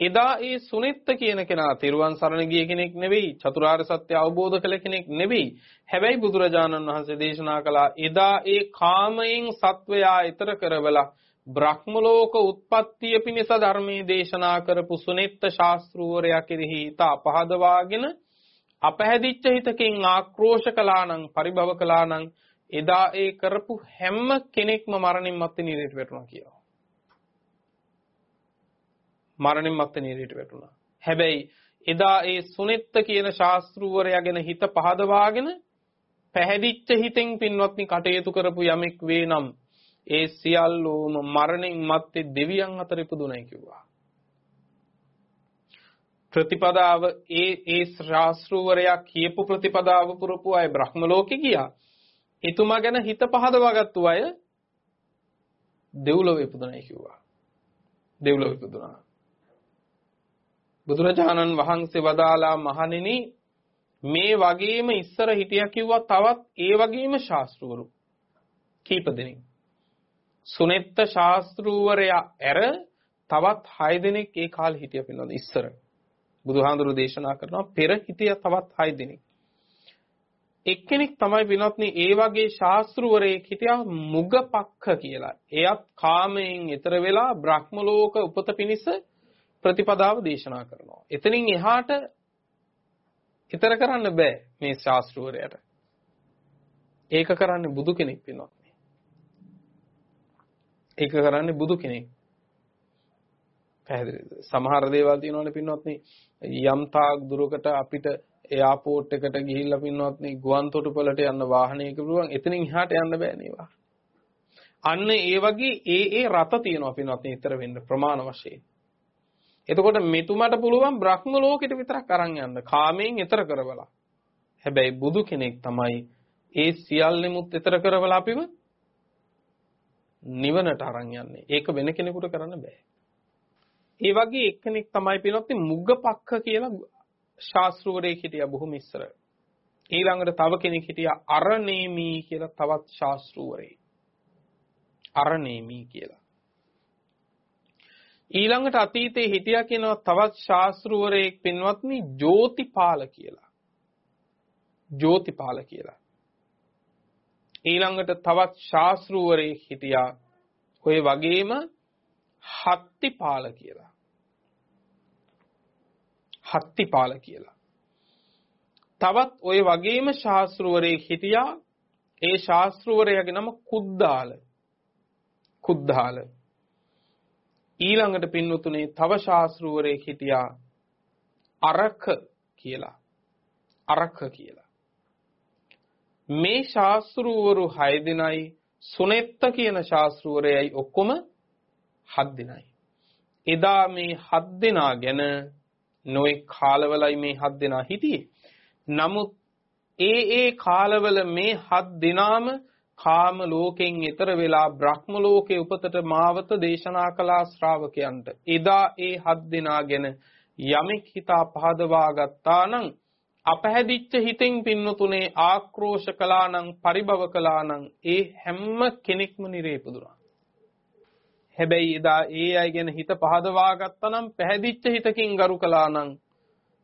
එදා ඒ සුනිත්ත කියන කෙනා තිරුවන් සරණ ගිය කෙනෙක් නෙවෙයි චතුරාර්ය සත්‍ය අවබෝධ කළ කෙනෙක් නෙවෙයි. හැබැයි බුදුරජාණන් වහන්සේ දේශනා කළා එදා ඒ කාමයෙන් සත්වයා ඊතර කරවලා බ්‍රහ්ම ලෝක උත්පත්තිය පිණිස ධර්මයේ දේශනා කරපු සුනිත්ත ශාස්ත්‍රූවරයා කෙරෙහි ඊට අපහදවාගෙන අපහැදිච්ච හිතකින් ආක්‍රෝෂ කළානම් පරිභව කළානම් එදා ඒ කරපු හැම කෙනෙක්ම මරණින් මත්තේ නිරේට වැටුණා කියනවා මරණින් මත්තේ නිරයට වැටුණා. හැබැයි එදා ඒ සුනෙත්ත කියන ශාස්ත්‍රූවරයා ගැන හිත පහදවාගෙන පැහැදිච්ච හිතෙන් පින්වත්නි කටයුතු කරපු යමෙක් වේ නම් ඒ සියල්ලෝම මරණින් මත්තේ දෙවියන් අතර ඉපදුණයි කිව්වා. ප්‍රතිපදාව ඒ ඒ ශාස්ත්‍රූවරයා කියපු ප්‍රතිපදාව පුරපු අය බ්‍රහ්ම ලෝකේ ගියා. එතුමා ගැන හිත පහදවාගත්තු අය දෙව්ලොව ඉපදුණයි කිව්වා. දෙව්ලොව ඉපදුණා. බුදුරජාණන් වහන්සේ වදාලා මහණෙනි මේ වගේම ඉස්සර හිටියා කිව්වා තවත් ඒ වගේම ශාස්ත්‍රවරු කීප දෙනෙක්. සුනෙත්ත ශාස්ත්‍රූවරයා ඇර තවත් 6 දෙනෙක් ඒ කාලේ හිටියා පිළිනොද ඉස්සර. බුදුහාඳුරු දේශනා කරනවා පෙර හිටියා තවත් 6 දෙනෙක්. එක්කෙනෙක් තමයි විනොත්නි ඒ වගේ ශාස්ත්‍රවරයෙක් හිටියා මුගපක්ඛ කියලා. එයත් කාමයෙන් ඈතර වෙලා බ්‍රහ්ම ලෝක උපත පිණිස ප්‍රතිපදාව දේශනා කරනවා. එතනින් එහාට ඈතර කරන්න බෑ මේ ශාස්ත්‍රවරයාට. ඒක කරන්නේ බුදු කෙනෙක් වෙනවත්නි. ඒක කරන්නේ බුදු කෙනෙක්. පැහැදිලිද? සමහර දේවල් තියෙනවනේ පින්වත්නි යම් තාක් දුරකට අපිට එයාපෝට් එකට ගිහිල්ලා පින්වත්නි ගුවන් තොටුපළට යන්න වාහනයක පුළුවන් එතනින් එහාට යන්න බෑ නේවා. අන්න ඒ වගේ ඒ ඒ රත තියෙනවා පින්වත්නි ඊතර වෙන්න ප්‍රමාණ වශයෙන්. එතකොට මෙතුමට පුළුවන් බ්‍රහ්ම ලෝකෙට විතරක් අරන් යන්න. කාමයෙන් ඈතර කරවලා. හැබැයි බුදු කෙනෙක් තමයි ඒ සියල්ලෙමුත් ඈතර කරවලා අපිව නිවනට අරන් යන්නේ. ඒක වෙන කෙනෙකුට කරන්න බෑ. ඒ වගේ එක්කෙනෙක් තමයි පිනොත් මුග්ගපක්ඛ කියලා ශාස්ත්‍රවරයෙක් හිටියා බොහොම ඉස්සර. ඊළඟට තව කෙනෙක් හිටියා අරණේමි කියලා තවත් ශාස්ත්‍රවරයෙක්. අරණේමි කියලා. ඊළඟට අතීතේ හිටියා කියනවා තවත් ශාස්ත්‍රවරයෙක් පින්වත්නි ජෝතිපාල කියලා. ජෝතිපාල කියලා. ඊළඟට තවත් ශාස්ත්‍රවරයෙක් හිටියා ඔය වගේම හත්තිපාල කියලා. හත්තිපාල කියලා. තවත් ওই වගේම ශාස්ත්‍රවරයෙක් හිටියා ඒ ශාස්ත්‍රවරයාගේ නම කුද්දාල. කුද්දාල. ඊළඟට පින්වතුනේ තව ශාස්ත්‍රවරයෙක් හිටියා අරක කියලා. අරක කියලා. මේ ශාස්ත්‍රවරු 6 දෙනයි සුනෙත්ත කියන ශාස්ත්‍රවරයයි ඔක්කොම 7 දෙනයි. එදා මේ 7 දෙනා ගැන නොඑක් කාලවලයි මේ හත් දෙනා හිටියේ. නමුත් ඒ ඒ කාලවල මේ හත් දෙනාම කාම ලෝකෙන් ඈතර වෙලා බ්‍රහ්ම ලෝකේ උපතට මාවත දේශනා කළා ශ්‍රාවකයන්ට. එදා ඒ හත් දෙනා ගැන යමෙක් හිතා පහදවා ගත්තා නම් අපහැදිච්ච හිතෙන් පින්නතුනේ ආක්‍රෝෂ කළා නම් පරිභව කළා නම් ඒ හැම කෙනෙක්ම නිරේපදුනා. හැබැයි එදා ඒ අය ගැන හිත පහදවා ගත්තා නම් පැහැදිච්ච හිතකින් ගරු කළා නම්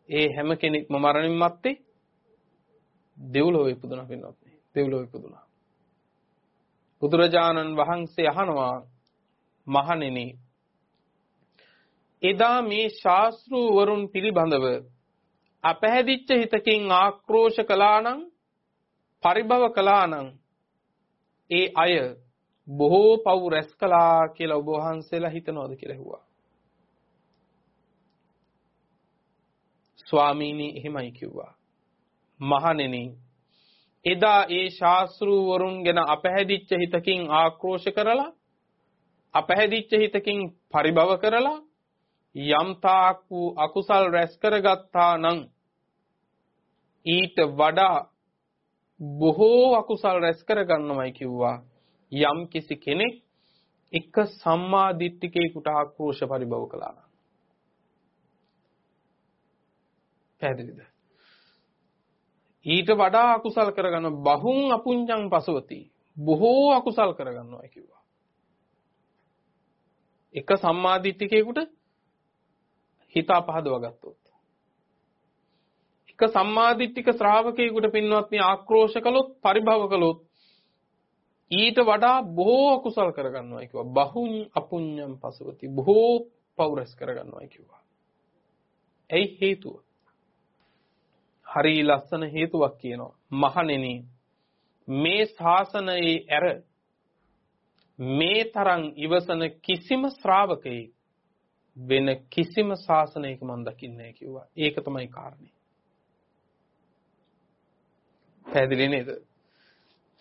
ඒ හැම කෙනෙක්ම මරණින් මත්තේ දෙව්ලොව ඉපදුනා පින්වත් නේ. දෙව්ලොව ඉපදුනා. බුදුරජාණන් වහන්සේ අහනවා මහණෙනි එදා මේ ශාස්ත්‍රූවරුන් පිළිබඳව අපැහැදිච්ච හිතකින් ආක්‍රෝෂ කළා නම් පරිභව කළා නම් ඒ අය බොහෝ පව් රැස් කළා කියලා ඔබ වහන්සේලා හිතනවද කියලා ඇහුවා. ස්වාමීනි එහෙමයි කිව්වා. මහණෙනි එදා ඒ ශාස්ත්‍රූවරුන් ගැන අපහැදිච්ච හිතකින් ආක්‍රෝෂ කරලා අපහැදිච්ච හිතකින් පරිභව කරලා යම් තාක් වූ අකුසල් රැස් කරගත්තා නම් ඊට වඩා බොහෝ අකුසල් රැස් කරගන්නමයි කිව්වා යම් කිසි කෙනෙක් එක සම්මා දිට්ඨිකේකට ආක්‍රෝෂ පරිභව කළා නම්. පැහැදිලිද? ඊට වඩා අකුසල් කරගන්න බහුන් අපුඤ්ඤං පසවති. බොහෝ අකුසල් කරගන්නවා කිව්වා. එක සම්මා දිට්ඨිකේකට හිත පහදව ගත්තොත්. එක සම්මා දිට්ඨික ශ්‍රාවකයෙකුට පින්වත්නි ආක්‍රෝෂ කළොත් පරිභව කළොත් ඊට වඩා බොහෝ අකුසල් කරගන්නවා කිව්වා. බහුන් අපුඤ්ඤම් පසවති. බොහෝ පෞරස් කරගන්නවා කිව්වා. ඇයි හේතුව? හරි ලස්සන හේතුවක් කියනවා. මහණෙනි මේ ශාසනයේ ඇර මේ තරම් ඉවසන කිසිම ශ්‍රාවකයෙක් වෙන කිසිම ශාසනයක මම දකින්නේ නැහැ කිව්වා. ඒක තමයි කාරණේ. පැහැදිලි නේද?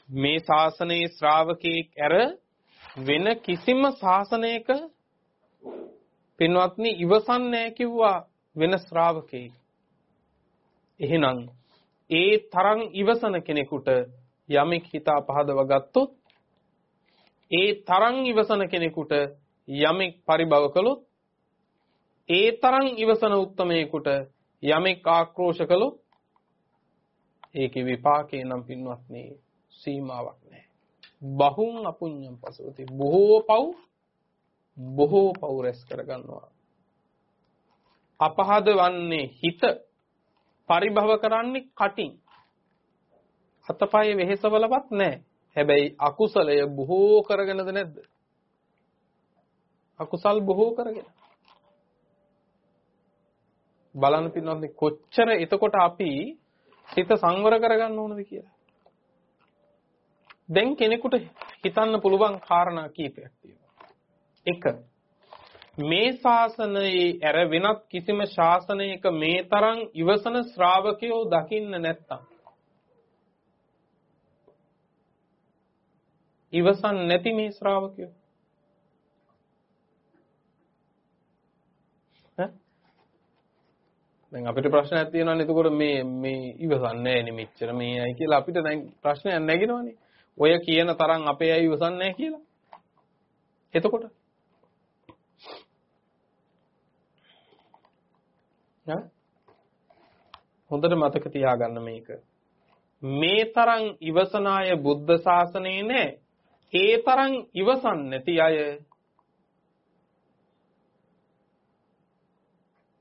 මේ ශාසනයේ ශ්‍රාවකෙක් ඇර වෙන කිසිම ශාසනයක පින්වත්නි ඉවසන්නේ කිව්වා වෙන ශ්‍රාවකෙක්. එහෙනම් ඒ තරම් ඉවසන කෙනෙකුට යමෙක් හිතා පහදව ගත්තොත් ඒ තරම් ඉවසන කෙනෙකුට යමෙක් පරිභව කළොත් ඒ තරම් ඉවසන උත්තමයෙකුට යමෙක් ආක්‍රෝෂ කළොත් ඒකේ විපාකේ නම් පින්වත්නි සීමාවක් නැහැ. බහුම් අපුඤ්ඤම් පසෝති. බොහෝ පව් බොහෝ පව් රැස් කරගන්නවා. අපහද වන්නේ හිත පරිභව කරන්නේ කටින්. අතපය වෙහෙසවලවත් නැහැ. හැබැයි අකුසලය බොහෝ කරගෙනද නැද්ද? අකුසල් බොහෝ කරගෙන. බලන්න පින්නන්නේ කොච්චර එතකොට අපි හිත සංවර කරගන්න ඕනද කියලා. දැන් කෙනෙකුට හිතන්න පුළුවන් කාරණා කීපයක් තියෙනවා. එක මේ ශාසනයේ ඇර වෙනත් කිසිම ශාසනයක මේ තරම් ඉවසන ශ්‍රාවකයෝ දකින්න නැත්තම් ඉවසන් නැති මේ ශ්‍රාවකයෝ දැන් අපිට ප්‍රශ්නයක් තියෙනවානේ එතකොට මේ මේ ඉවසන්නේ නැහැ නේ මෙච්චර මේ අය කියලා අපිට දැන් ප්‍රශ්නයක් නැගිනවනේ. ඔය කියන තරම් අපේ අය ඉවසන්නේ නැහැ කියලා. එතකොට ඈ හොඳට මතක තියාගන්න මේක. මේ තරම් ඉවසන අය බුද්ධ ශාසනයේ නැහැ. ඒ තරම් ඉවසන් නැති අය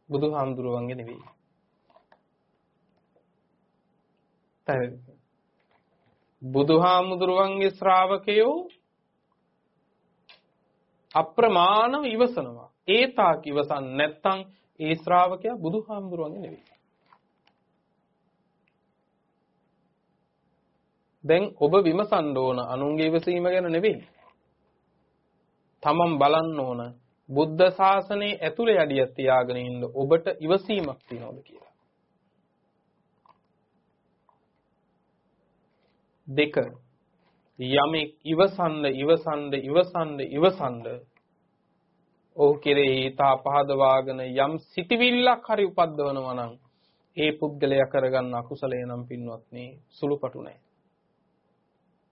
බුදුහාමුදුරුවන්ගේ නෙවෙයි. පැහැදිලි. බුදුහාමුදුරුවන්ගේ ශ්‍රාවකයෝ අප්‍රමාණව ඉවසනවා. ඒ තාක් ඉවසන් නැත්නම් ඒ ශ්‍රාවකයා බුදුහාමුදුරුවන්ගේ නෙවෙයි. දැන් ඔබ විමසන්න ඕන අනුන්ගේ ඉවසීම ගැන නෙවෙයි. තමන් බලන්න ඕන බුද්ධ ශාසනයේ ඇතුලේ යඩියක් තියාගෙන ඉන්න ඔබට ඉවසීමක් තියනවද කියලා. දෙක. යමෙක් ඉවසන්න ඉවසන්න ඉවසන්න ඉවසන්න ඔහු කෙරෙහි තා පහදවාගෙන යම් සිටිවිල්ලක් හරි උපද්දවනවා නම් ඒ පුද්ගලයා කරගන්න අකුසලය නම් පින්වත්නි සුළුපටු නැහැ.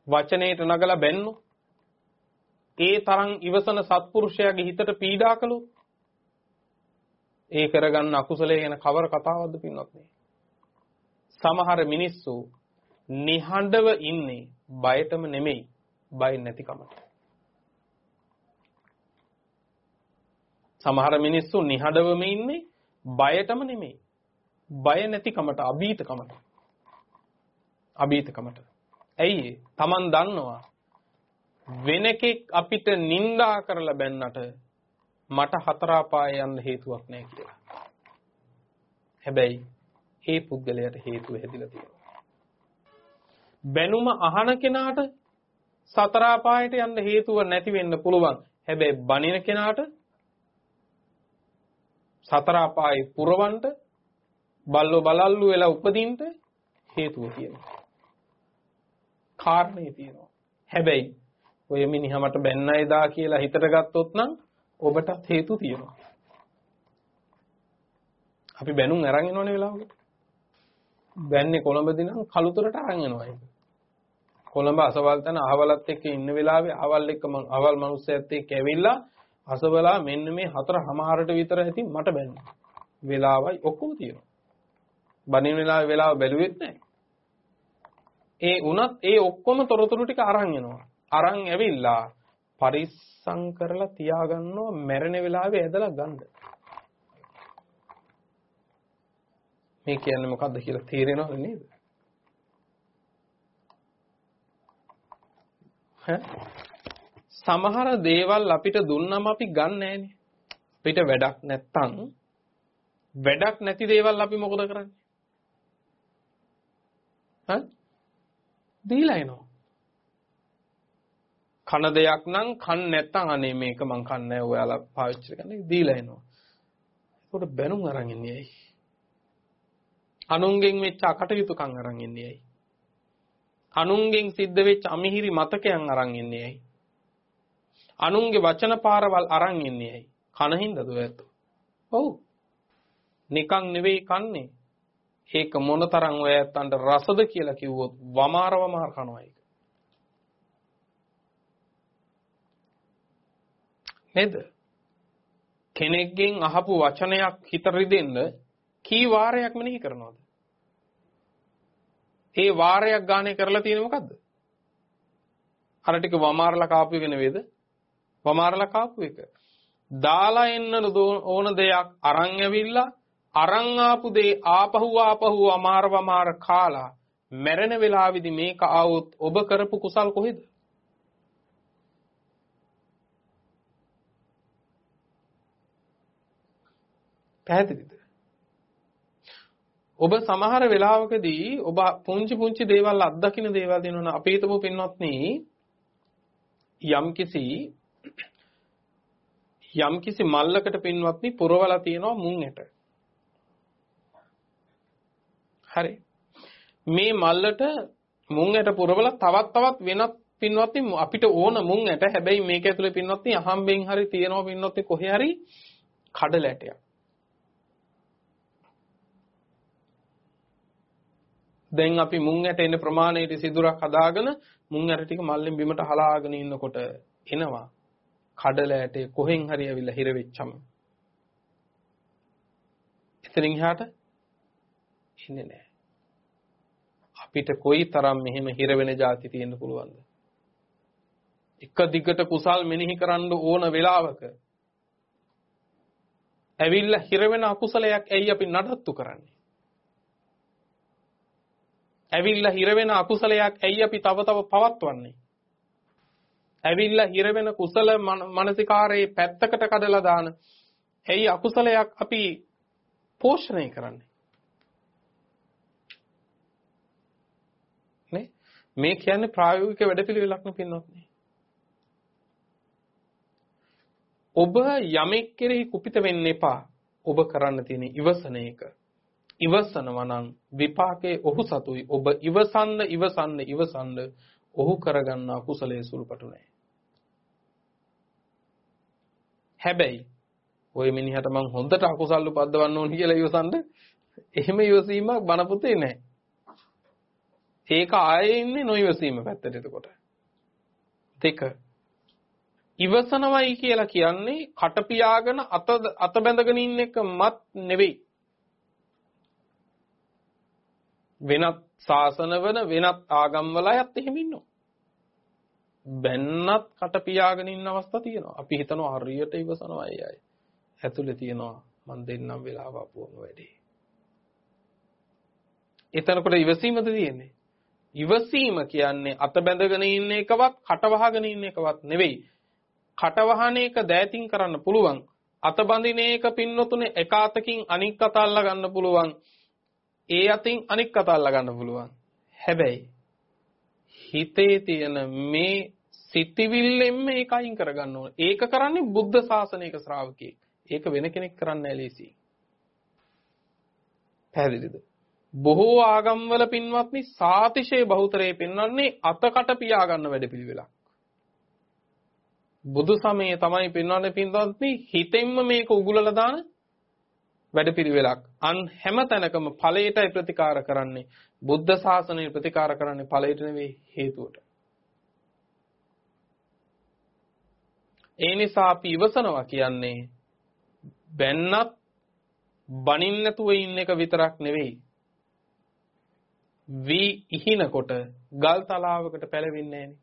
වචනේට නගලා බැන්නු. ඒ තරම් ඉවසන සත්පුරුෂයාගේ හිතට පීඩා කළොත් ඒ කරගන්න අකුසලයේ ගැන කවර කතාවක්ද පින්වත්නි? සමහර මිනිස්සු නිහඬව ඉන්නේ බයටම නෙමෙයි බය නැතිකමට සමහර මිනිස්සු නිහඬවම ඉන්නේ බයටම නෙමෙයි බය නැතිකමට අභීතකමට අභීතකමට ඇයි තමන් දන්නවා වෙනකෙක් අපිට නිඳා කරලා බැන්නට මට හතර අපාය යන්න හේතුවක් නැහැ කියලා. හැබැයි ඒ පුද්ගලයාට හේතුව හැදිලා තියෙනවා. බැනුම අහන කෙනාට සතර අපායට යන්න හේතුව නැති වෙන්න පුළුවන්. හැබැයි බනින කෙනාට සතර අපායේ පුරවන්ට බල්ලෝ බලල්ලු වෙලා උපදින්න හේතුව තියෙනවා. කාරණේ තියෙනවා. හැබැයි ඔය මිනිහා මට බැන්නයි දා කියලා හිතට ගත්තොත් නම් ඔබටත් හේතු තියෙනවා. අපි බැනුම් අරන් එනවනේ වෙලාවකට. බැන්නේ කොළඹදී නම් කළුතරට අරන් එනවා ඒක. කොළඹ අසවල් තැන අහවලත් එක්ක ඉන්න වෙලාවේ අහවල් එක්ක මං අහවල් මිනිස්සයත් එක්ක ඇවිල්ලා අසවලා මෙන්න මේ හතර හමාරට විතර ඇති මට බැන්නේ. වෙලාවයි ඔක්කොම තියෙනවා. බණින වෙලාවේ වෙලාව බැලුවෙත් නැහැ. ඒ උනත් ඒ ඔක්කොම තොරතුරු ටික අරන් එනවා. අරන් ඇවිල්ලා පරිස්සම් කරලා තියාගන්නවා මැරෙන වෙලාවේ ඇදලා ගන්න. මේ කියන්නේ මොකද්ද කියලා තේරෙනවද නේද? සමහර දේවල් අපිට දුන්නම අපි ගන්න නෑනේ. අපිට වැඩක් නැත්තම් වැඩක් නැති දේවල් අපි මොකද කරන්නේ? හා? දීලා එනවා. කන දෙයක් නම් කන් නැත්තම් අනේ මේක මං කන්නේ ඔයාලා පාවිච්චි කරන්න දීලා එනවා. ඒකට බැනුම් අරන් ඉන්නේ ඇයි? අනුන්ගෙන් වෙච්ච අකටයුතුකම් අරන් ඉන්නේ ඇයි? අනුන්ගෙන් සිද්ධ වෙච්ච අමිහිරි මතකයන් අරන් ඉන්නේ ඇයි? අනුන්ගේ වචන පාරවල් අරන් ඉන්නේ ඇයි? කන හින්දාද ඔයත්? ඔව්. නිකන් නෙවෙයි කන්නේ. ඒක මොනතරම් ඔය ඇත්තන්ට රසද කියලා කිව්වොත් වමාර වමාර කනවා ඒක. නේද? කෙනෙක්ගෙන් අහපු වචනයක් හිත රිදෙන්න කී වාරයක් මෙනෙහි කරනවද? ඒ වාරයක් ගානේ කරලා තියෙන්නේ මොකද්ද? අර ටික වමාරලා කාපු එක නෙවෙයිද? වමාරලා කාපු එක. දාලා එන්න ඕන දෙයක් අරන් ඇවිල්ලා අරන් ආපු දේ ආපහු ආපහු අමාර වමාර කාලා මැරෙන වෙලාවේදී මේක ආවොත් ඔබ කරපු කුසල් කොහෙද? පැහැදිලිද? ඔබ සමහර වෙලාවකදී ඔබ පුංචි පුංචි දේවල් අත්දකින්න දේවල් දෙනවා අපි හිතමු පින්වත්නි යම්කිසි යම්කිසි මල්ලකට පින්වත්නි පුරවලා තියෙනවා මුං ඇට. හරි. මේ මල්ලට මුං ඇට පුරවලා තවත් තවත් වෙනත් පින්වත්නි අපිට ඕන මුං ඇට හැබැයි මේක ඇතුලේ පින්වත්නි අහම්බෙන් හරි තියෙනවා පින්වත්නි කොහේ හරි කඩල දැන් අපි මුං ඇට එන ප්‍රමාණයට සිදුරක් හදාගෙන මුං ඇට ටික මල්ලෙන් බිමට හලාගෙන ඉන්නකොට එනවා. කඩල ඇටේ කොහෙන් හරි ඇවිල්ලා හිර වෙච්චම. එතනින් එහාට ඉන්නේ නැහැ අපිට කොයි තරම් මෙහෙම හිර වෙන જાති තියෙන්න පුළුවන්ද? එක දිගට කුසල් මෙනෙහි කරන්න ඕන වෙලාවක ඇවිල්ලා හිර වෙන අකුසලයක් ඇයි අපි නඩත්තු කරන්නේ? ඇවිල්ලා හිර වෙන අකුසලයක් ඇයි අපි තව තව පවත්වන්නේ? ඇවිල්ලා හිර වෙන කුසල මානසිකාරයේ පැත්තකට කඩලා දාන ඇයි අකුසලයක් අපි පෝෂණය කරන්නේ? නේ? මේ කියන්නේ ප්‍රායෝගික වැඩපිළිවෙලක් නෙ පින්නොත් නේ. ඔබ යමෙක් කෙරෙහි කුපිත වෙන්න එපා. ඔබ කරන්න තියෙන ඉවසන එක. ඉවසනවා නම් විපාකයේ ඔහු සතුයි. ඔබ ඉවසන්න ඉවසන්න ඉවසන්න ඔහු කරගන්න අකුසලයේ සුළුපටු නැහැ. හැබැයි ওই මිනිහට මං හොඳට අකුසල් උපද්දවන්න ඕන කියලා ඉවසන්න එහෙම ඉවසීමක් බන පුතේ නැහැ. ඒක ආයේ ඉන්නේ නොඉවසීම පැත්තට එතකොට. දෙක ඉවසනවයි කියලා කියන්නේ කට පියාගෙන අත අත බැඳගෙන ඉන්න එක මත් නෙවෙයි. වෙනත් ශාසනවල වෙනත් ආගම්වල අයත් එහෙම ඉන්නවා. බැන්නත් කට පියාගෙන ඉන්න අවස්ථා තියෙනවා. අපි හිතනවා හරියට ඉවසනවා අය අය. ඇතුලේ තියෙනවා මන් දෙන්නම් වෙලාව අපුවම වැඩේ. එතනකොට ඉවසීමද තියෙන්නේ. ඉවසීම කියන්නේ අත බැඳගෙන ඉන්න එකවත් කට වහගෙන ඉන්න එකවත් නෙවෙයි. කට වහන එක දෑතින් කරන්න පුළුවන්. අත බඳින එක පින්නතුනේ එක අතකින් අනික් අත අල්ල ගන්න පුළුවන්. ඒ අතින් අනික් කතා අල්ලගන්න පුළුවන්. හැබැයි හිතේ තියෙන මේ සිතිවිල්ලෙන්ම ඒක අයින් කරගන්න ඕන. ඒක කරන්නේ බුද්ධ ශාසනයක ශ්‍රාවකයෙක්. ඒක වෙන කෙනෙක් කරන්නේ නැහැ ලේසි. පැහැදිලිද? බොහෝ ආගම්වල පින්වත්නි සාතිශය බහුතරයේ පෙන්වන්නේ අතකට පියා ගන්න වැඩපිළිවෙලක්. බුදු සමයේ තමයි පෙන්වන්නේ පින්වත්නි හිතෙන්ම මේක උගුලලා දාන වැඩපිළිවෙලක්. අන් හැම තැනකම ඵලයටයි ප්‍රතිකාර කරන්නේ. බුද්ධ ශාසනය ප්‍රතිකාර කරන්නේ ඵලයට නෙවෙයි හේතුවට. ඒ නිසා අපි ඉවසනවා කියන්නේ බැන්නත් බනින්න නැතුව ඉන්න එක විතරක් නෙවෙයි. වී ඉහිනකොට ගල් තලාවකට පැලවෙන්නේ නැහෙනි.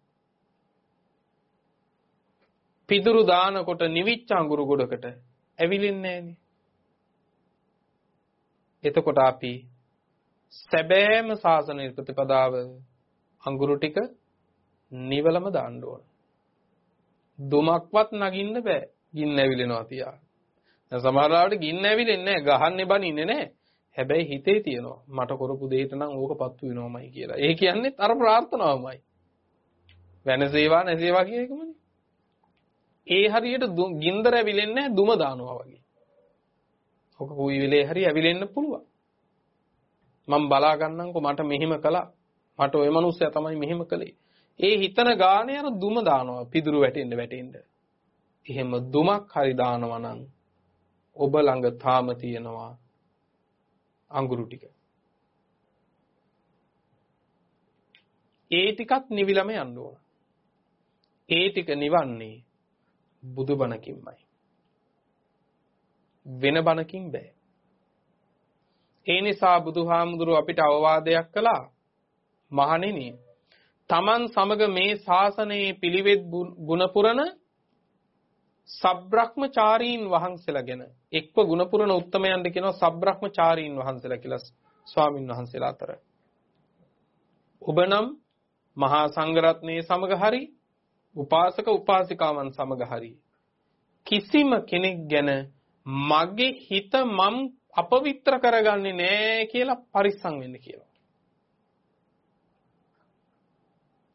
පිදුරු දානකොට නිවිච්ච අඟුරු ගොඩකට ඇවිලින්නේ නැහෙනි. එතකොට අපි සැබෑම ශාසන ප්‍රතිපදාව අඟුරු ටික නිවලම දාන්න ඕන. දුමක්වත් නගින්න බෑ. ගින්න ඇවිලෙනවා තියා. දැන් සමහර වෙලාවට ගින්න ඇවිලෙන්නේ නැහැ, ගහන්නේ බනින්නේ නැහැ. හැබැයි හිතේ තියෙනවා මට කරපු දෙයට නම් ඕක පත්තු වෙනවමයි කියලා. ඒ කියන්නේ අර ප්‍රාර්ථනාවමයි. වෙනසේවා නැසේවා කියන එකමනේ. ඒ හරියට ගින්දර ඇවිලෙන්නේ නැහැ දුම දානවා වගේ. ඔක කොයි වෙලේ හරි ඇවිලෙන්න පුළුවන්. මම බලා ගන්නම්කො මට මෙහෙම කළා. මට ওই මිනිස්සයා තමයි මෙහෙම කළේ. ඒ හිතන ගානේ අර දුම දානවා පිදුරු වැටෙන්න වැටෙන්න. එහෙම දුමක් හරි දානවා නම් ඔබ ළඟ තාම තියෙනවා අඟුරු ටික. ඒ ටිකත් නිවිලම යන්න ඕන. ඒ ටික නිවන්නේ බුදුබණකින්මයි. වෙන බණකින් බෑ. ඒ නිසා බුදුහාමුදුරුව අපිට අවවාදයක් කළා. මහණෙනි, තමන් සමග මේ ශාසනයේ පිළිවෙත් ගුණ පුරන සබ්‍රහ්මචාරීන් වහන්සේලා ගැන එක්ව ගුණපුරන උත්තමයන්ට කියනවා සබ්‍රහ්මචාරීන් වහන්සේලා කියලා ස්වාමින් වහන්සේලා අතර. ඔබ නම් මහා සංඝරත්නයේ සමග හරි උපාසක උපාසිකාවන් සමග හරි කිසිම කෙනෙක් ගැන මගේ හිත මම අපවිත්‍ර කරගන්නේ නෑ කියලා පරිස්සම් වෙන්න කියලා.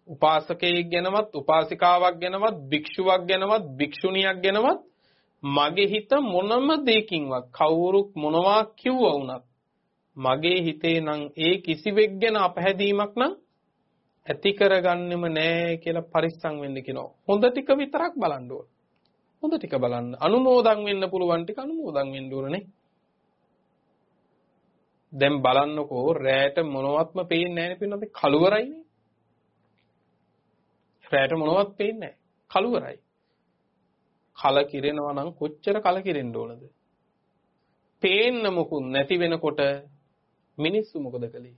උපාසකයෙක් ගැනවත් උපාසිකාවක් ගැනවත් භික්ෂුවක් ගැනවත් භික්ෂුණියක් ගැනවත් මගේ හිත මොනම දෙයකින්වත් කවුරු මොනවා කිව්වා වුණත් මගේ හිතේ නම් ඒ කිසිවෙක් ගැන අපහැදීමක් නම් ඇති කරගන්නෙම නෑ කියලා පරිස්සම් වෙන්න කියනවා. හොඳ ටික විතරක් බලන්න ඕන. හොඳ ටික බලන්න. අනුමෝදන් වෙන්න පුළුවන් ටික අනුමෝදන් වෙන්න ඕනනේ. දැන් බලන්නකෝ රැයට මොනවත්ම පේන්නේ නැහැ නේ පින්නත් කළුවරයිනේ. රැයට මොනවත් පේන්නේ නැහැ. කළුවරයි. කල කිරෙනවා නම් කොච්චර කල කිරෙන්න ඕනද? පේන්න මොකුත් නැති වෙනකොට මිනිස්සු මොකද කළේ?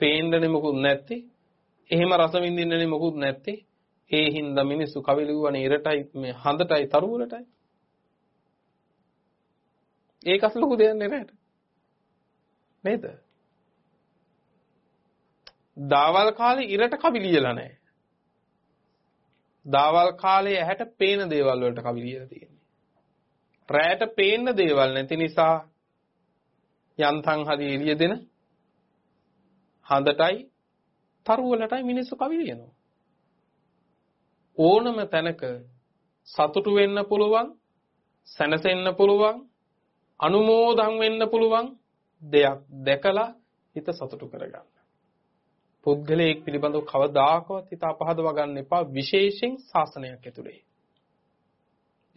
පේන්නනේ මොකුත් නැත්තේ. එහෙම රස විඳින්නනේ මොකුත් නැත්තේ. ඒ හින්දා මිනිස්සු කවිලුවනේ ඉරටයි මේ හඳටයි තරුවලටයි. ඒකස් ලොකු දෙයක් නෙවෙයි. නේද? දාවල් කාලේ ඉරට කවි ලියලා නැහැ. දාවල් කාලේ ඇහැට පේන දේවල් වලට කවි ලියලා තියෙන්නේ. රැයට පේන්න දේවල් නැති නිසා යන්තම් හරි එළිය දෙන හඳටයි තරුවලටයි මිනිස්සු කවි ලියනවා. ඕනම තැනක සතුටු වෙන්න පුළුවන්, සැනසෙන්න පුළුවන්, අනුමෝදන් වෙන්න පුළුවන් දෙයක් දැකලා හිත සතුටු කරගන්න. පුද්ගලයෙක් පිළිබඳව කවදාකවත් හිත අපහදව ගන්න එපා විශේෂයෙන් ශාසනයක් ඇතුලේ.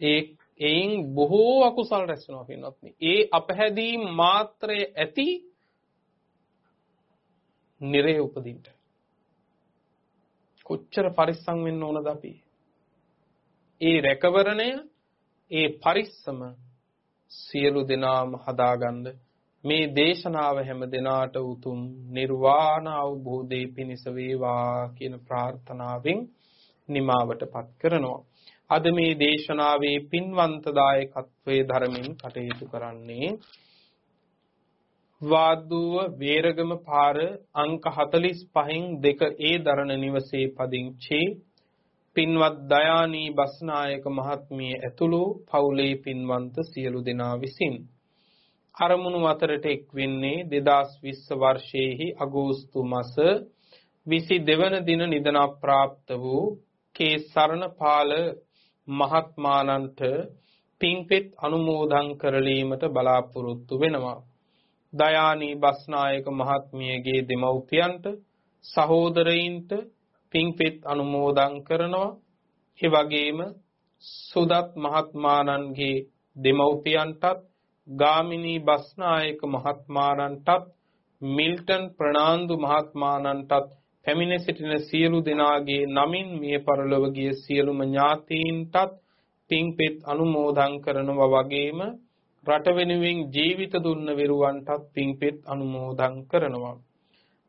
ඒ එයින් බොහෝ අකුසල් රැස් වෙනවා පින්වත්නි. ඒ අපහැදීම් මාත්‍රය ඇති නිරේ උපදින්න. කොච්චර පරිස්සම් වෙන්න ඕනද අපි? ඒ රැකවරණය, ඒ පරිස්සම සියලු දෙනාම හදාගන්න මේ දේශනාව හැම දිනාට උතුම් නිර්වාණ අවබෝධයේ පිණිස වේවා කියන ප්‍රාර්ථනාවෙන් නිමාවටපත් කරනවා. අද මේ දේශනාවේ පින්වන්ත දායකත්වයේ ධර්මයෙන් කටයුතු කරන්නේ වාද්දුව වේරගම පාර අංක 45න් දෙක ඒ දරණ නිවසේ පදිංචි පින්වත් දයානී බස්නායක මහත්මිය ඇතුළු පවුලේ පින්වන්ත සියලු දෙනා විසින් අරමුණු අතරට එක් වෙන්නේ 2020 වර්ෂයේහි අගෝස්තු මාස 22 වන දින නිදන ප්‍රාප්ත වූ කේ සරණපාල මහත්මානන්ට පින්පෙත් අනුමෝදන් කරලීමට බලාපොරොත්තු වෙනවා. දයානී බස්නායක මහත්මියගේ දෙමව්පියන්ට සහෝදරයින්ට පින්පෙත් අනුමෝදන් කරනවා. ඒ වගේම සුදත් මහත්මානන්ගේ දෙමව්පියන්ටත් ගාමිණී බස්නායක මහත්මානන්ටත් මිල්ටන් ප්‍රනාන්දු මහත්මානන්ටත් පැමිණ සිටින සියලු දෙනාගේ නමින් මිය පරලොව ගිය සියලුම ඥාතීන්ටත් පින්පෙත් අනුමෝදන් කරනවා වගේම රට වෙනුවෙන් ජීවිත දුන්න විරුවන්ටත් පින්පෙත් අනුමෝදන් කරනවා.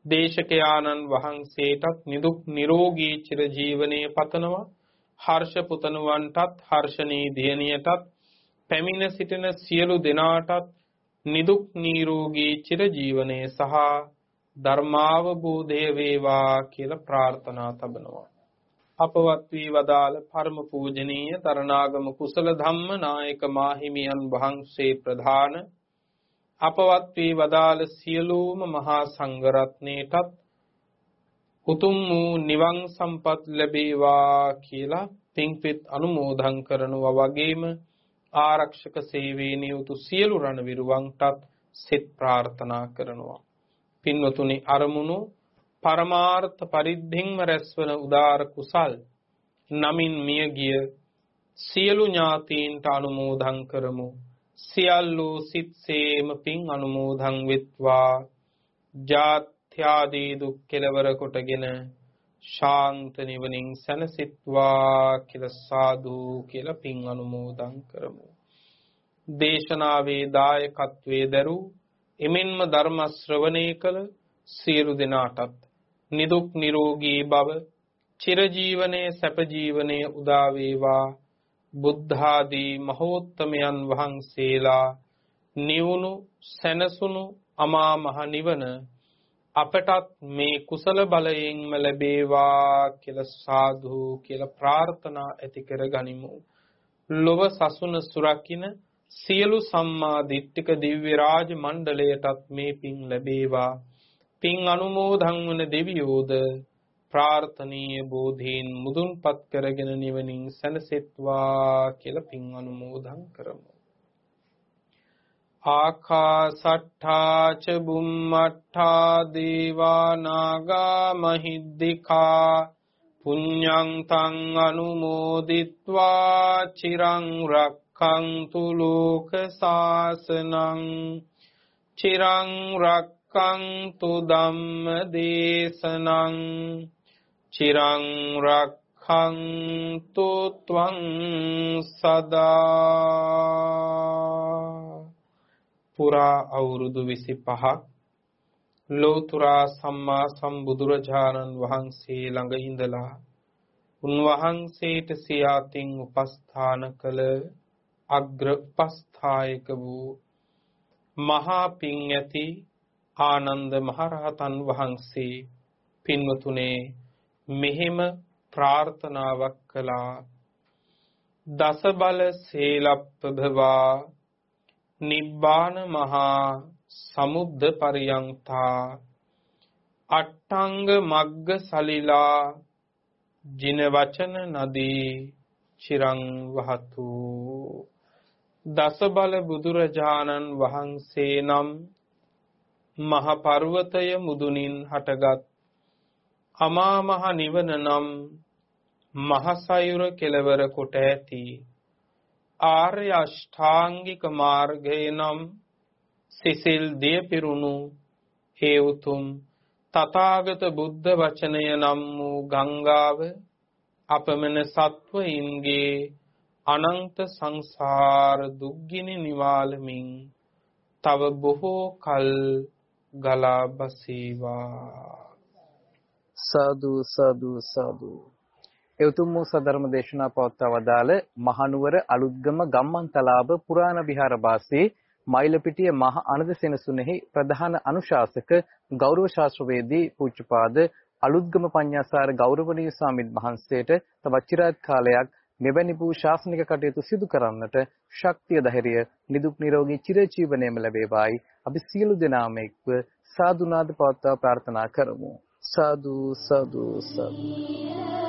දේශකයාණන් වහන්සේටත් නිදුක් නිරෝගී චිර ජීවනයේ පතනවා. හර්ෂ පුතණුවන්ටත් හර්ෂණී දියණියටත් පැමිණ සිටින සියලු දෙනාටත් නිදුක් නිරෝගී චිර ජීවනයේ සහ ධර්මාවබෝධය වේවා කියලා ප්‍රාර්ථනා තබනවා. අපවත් වී වදාළ පරම පූජනීය තරණාගම කුසල ධම්ම නායක මාහිමියන් වහන්සේ ප්‍රධාන. අපවත් වී වදාළ සියලුම මහා සංඝරත්නයටත් උතුම් වූ නිවන් සම්පත් ලැබේවා කියලා පින්පෙත් අනුමෝදන් කරනවා වගේම ආරක්ෂක සේවයේ නියුතු සියලු රණවිරුවන්ටත් සෙත් ප්‍රාර්ථනා කරනවා. පින්වතුනි අරමුණු පරමාර්ථ පරිද්ධින්ම රැස්වන උදාර කුසල් නමින් මියගිය සියලු ඥාතීන්ට අනුමෝදන් කරමු. සියල්ලෝ සිත්සේම පින් අනුමෝදන් වෙත්වා. ජාත්‍යාදී දුක් කෙලවර කොටගෙන ශාන්ත නිවනින් සැනසෙත්වා කියලා සාදු කියලා පින් අනුමෝදන් කරමු. දේශනාවේ දායකත්වයේ දරූ එමෙන්ම ධර්ම ශ්‍රවණය කළ සියලු දෙනාටත් නිදුක් නිරෝගී බව චිරජීවනයේ සැප ජීවනයේ උදා වේවා බුද්ධාදී මහෝත්තමයන් වහන්සේලා නිවුණු සැනසුණු අමා මහ නිවන අපටත් මේ කුසල බලයෙන්ම ලැබේවා කියලා සාදු කියලා ප්‍රාර්ථනා ඇති කර ගනිමු. ලොව සසුන සුරකින්න සියලු සම්මා දිට්ඨික දිව්‍ය රාජ මණ්ඩලයටත් මේ පින් ලැබේවා. පින් අනුමෝදන් වන දෙවියෝද ප්‍රාර්ථනීය බෝධීන් මුදුන්පත් කරගෙන නිවනින් සැනසෙත්වා කියලා පින් අනුමෝදන් කරමු. ආකාසට්ඨා ච බුම්මට්ඨා දේවා නාග මහිද්దికා පුඤ්ඤං තං අනුමෝදිත්වා චිරං රක්ඛන්තු ලෝක සාසනං චිරං රක්ඛන්තු ධම්ම දේශනං චිරං රක්ඛන්තු ත්වං සදා පුරා අවුරුදු 25ක් ලෝතුරා සම්මා සම්බුදුරජාණන් වහන්සේ ළඟ ඉඳලා උන්වහන්සේට සියාතින් උපස්ථාන කළ අග්‍ර උපස්ථායක වූ මහා පිං ඇති ආනන්ද මහරහතන් වහන්සේ පින්වතුනේ මෙහෙම ප්‍රාර්ථනාවක් කළා. දස බල සේලප්පභවා නිබ්බාන මහා සමුද්ද පරියන්තා අට්ටංග මග්ග සලිලා ජින වචන නදී චිරං වහතු. දස බල බුදුරජාණන් වහන්සේ නම් මහ පර්වතය මුදුනින් හටගත්. අමා මහ නිවන නම් මහ සයුර කෙලවර කොට ඇති. ආර්ය අෂ්ටාංගික මාර්ගය නම් සිසිල් දිය පිරුණු හේ උතුම් තථාගත බුද්ධ වචනය නම් වූ ගංගාව අපමණ සත්වයින්ගේ අනන්ත සංසාර දුක්ගිනි නිවාලමින් තව බොහෝ කල් ගලා බසීවා සාදු සාදු සාදු. ඒ උතුම් වූ සදර්ම දේශනා පවත්වා වදාළ මහනුවර අලුත්ගම ගම්මන්තලාව පුරාණ විහාරවාසී මයිලපිටිය මහ අනද සෙනසුනේහි ප්‍රධාන අනුශාසක ගෞරව ශාස්ත්‍රවේදී පූජ්‍යපාද අලුත්ගම පඤ්ඤාසාර ගෞරවනීය ස්වාමීන් වහන්සේට තවත් চিරාත් කාලයක් මෙවැනි වූ ශාසනික කටයුතු සිදු කරන්නට ශක්තිය ධෛර්යය නිදුක් නිරෝගී චිරජීවනයේම ලැබේවායි. අපි සියලු දෙනාම එක්ව සාදුනාද පවත්වා ප්‍රාර්ථනා කරමු. සාදු සාදු සාදු.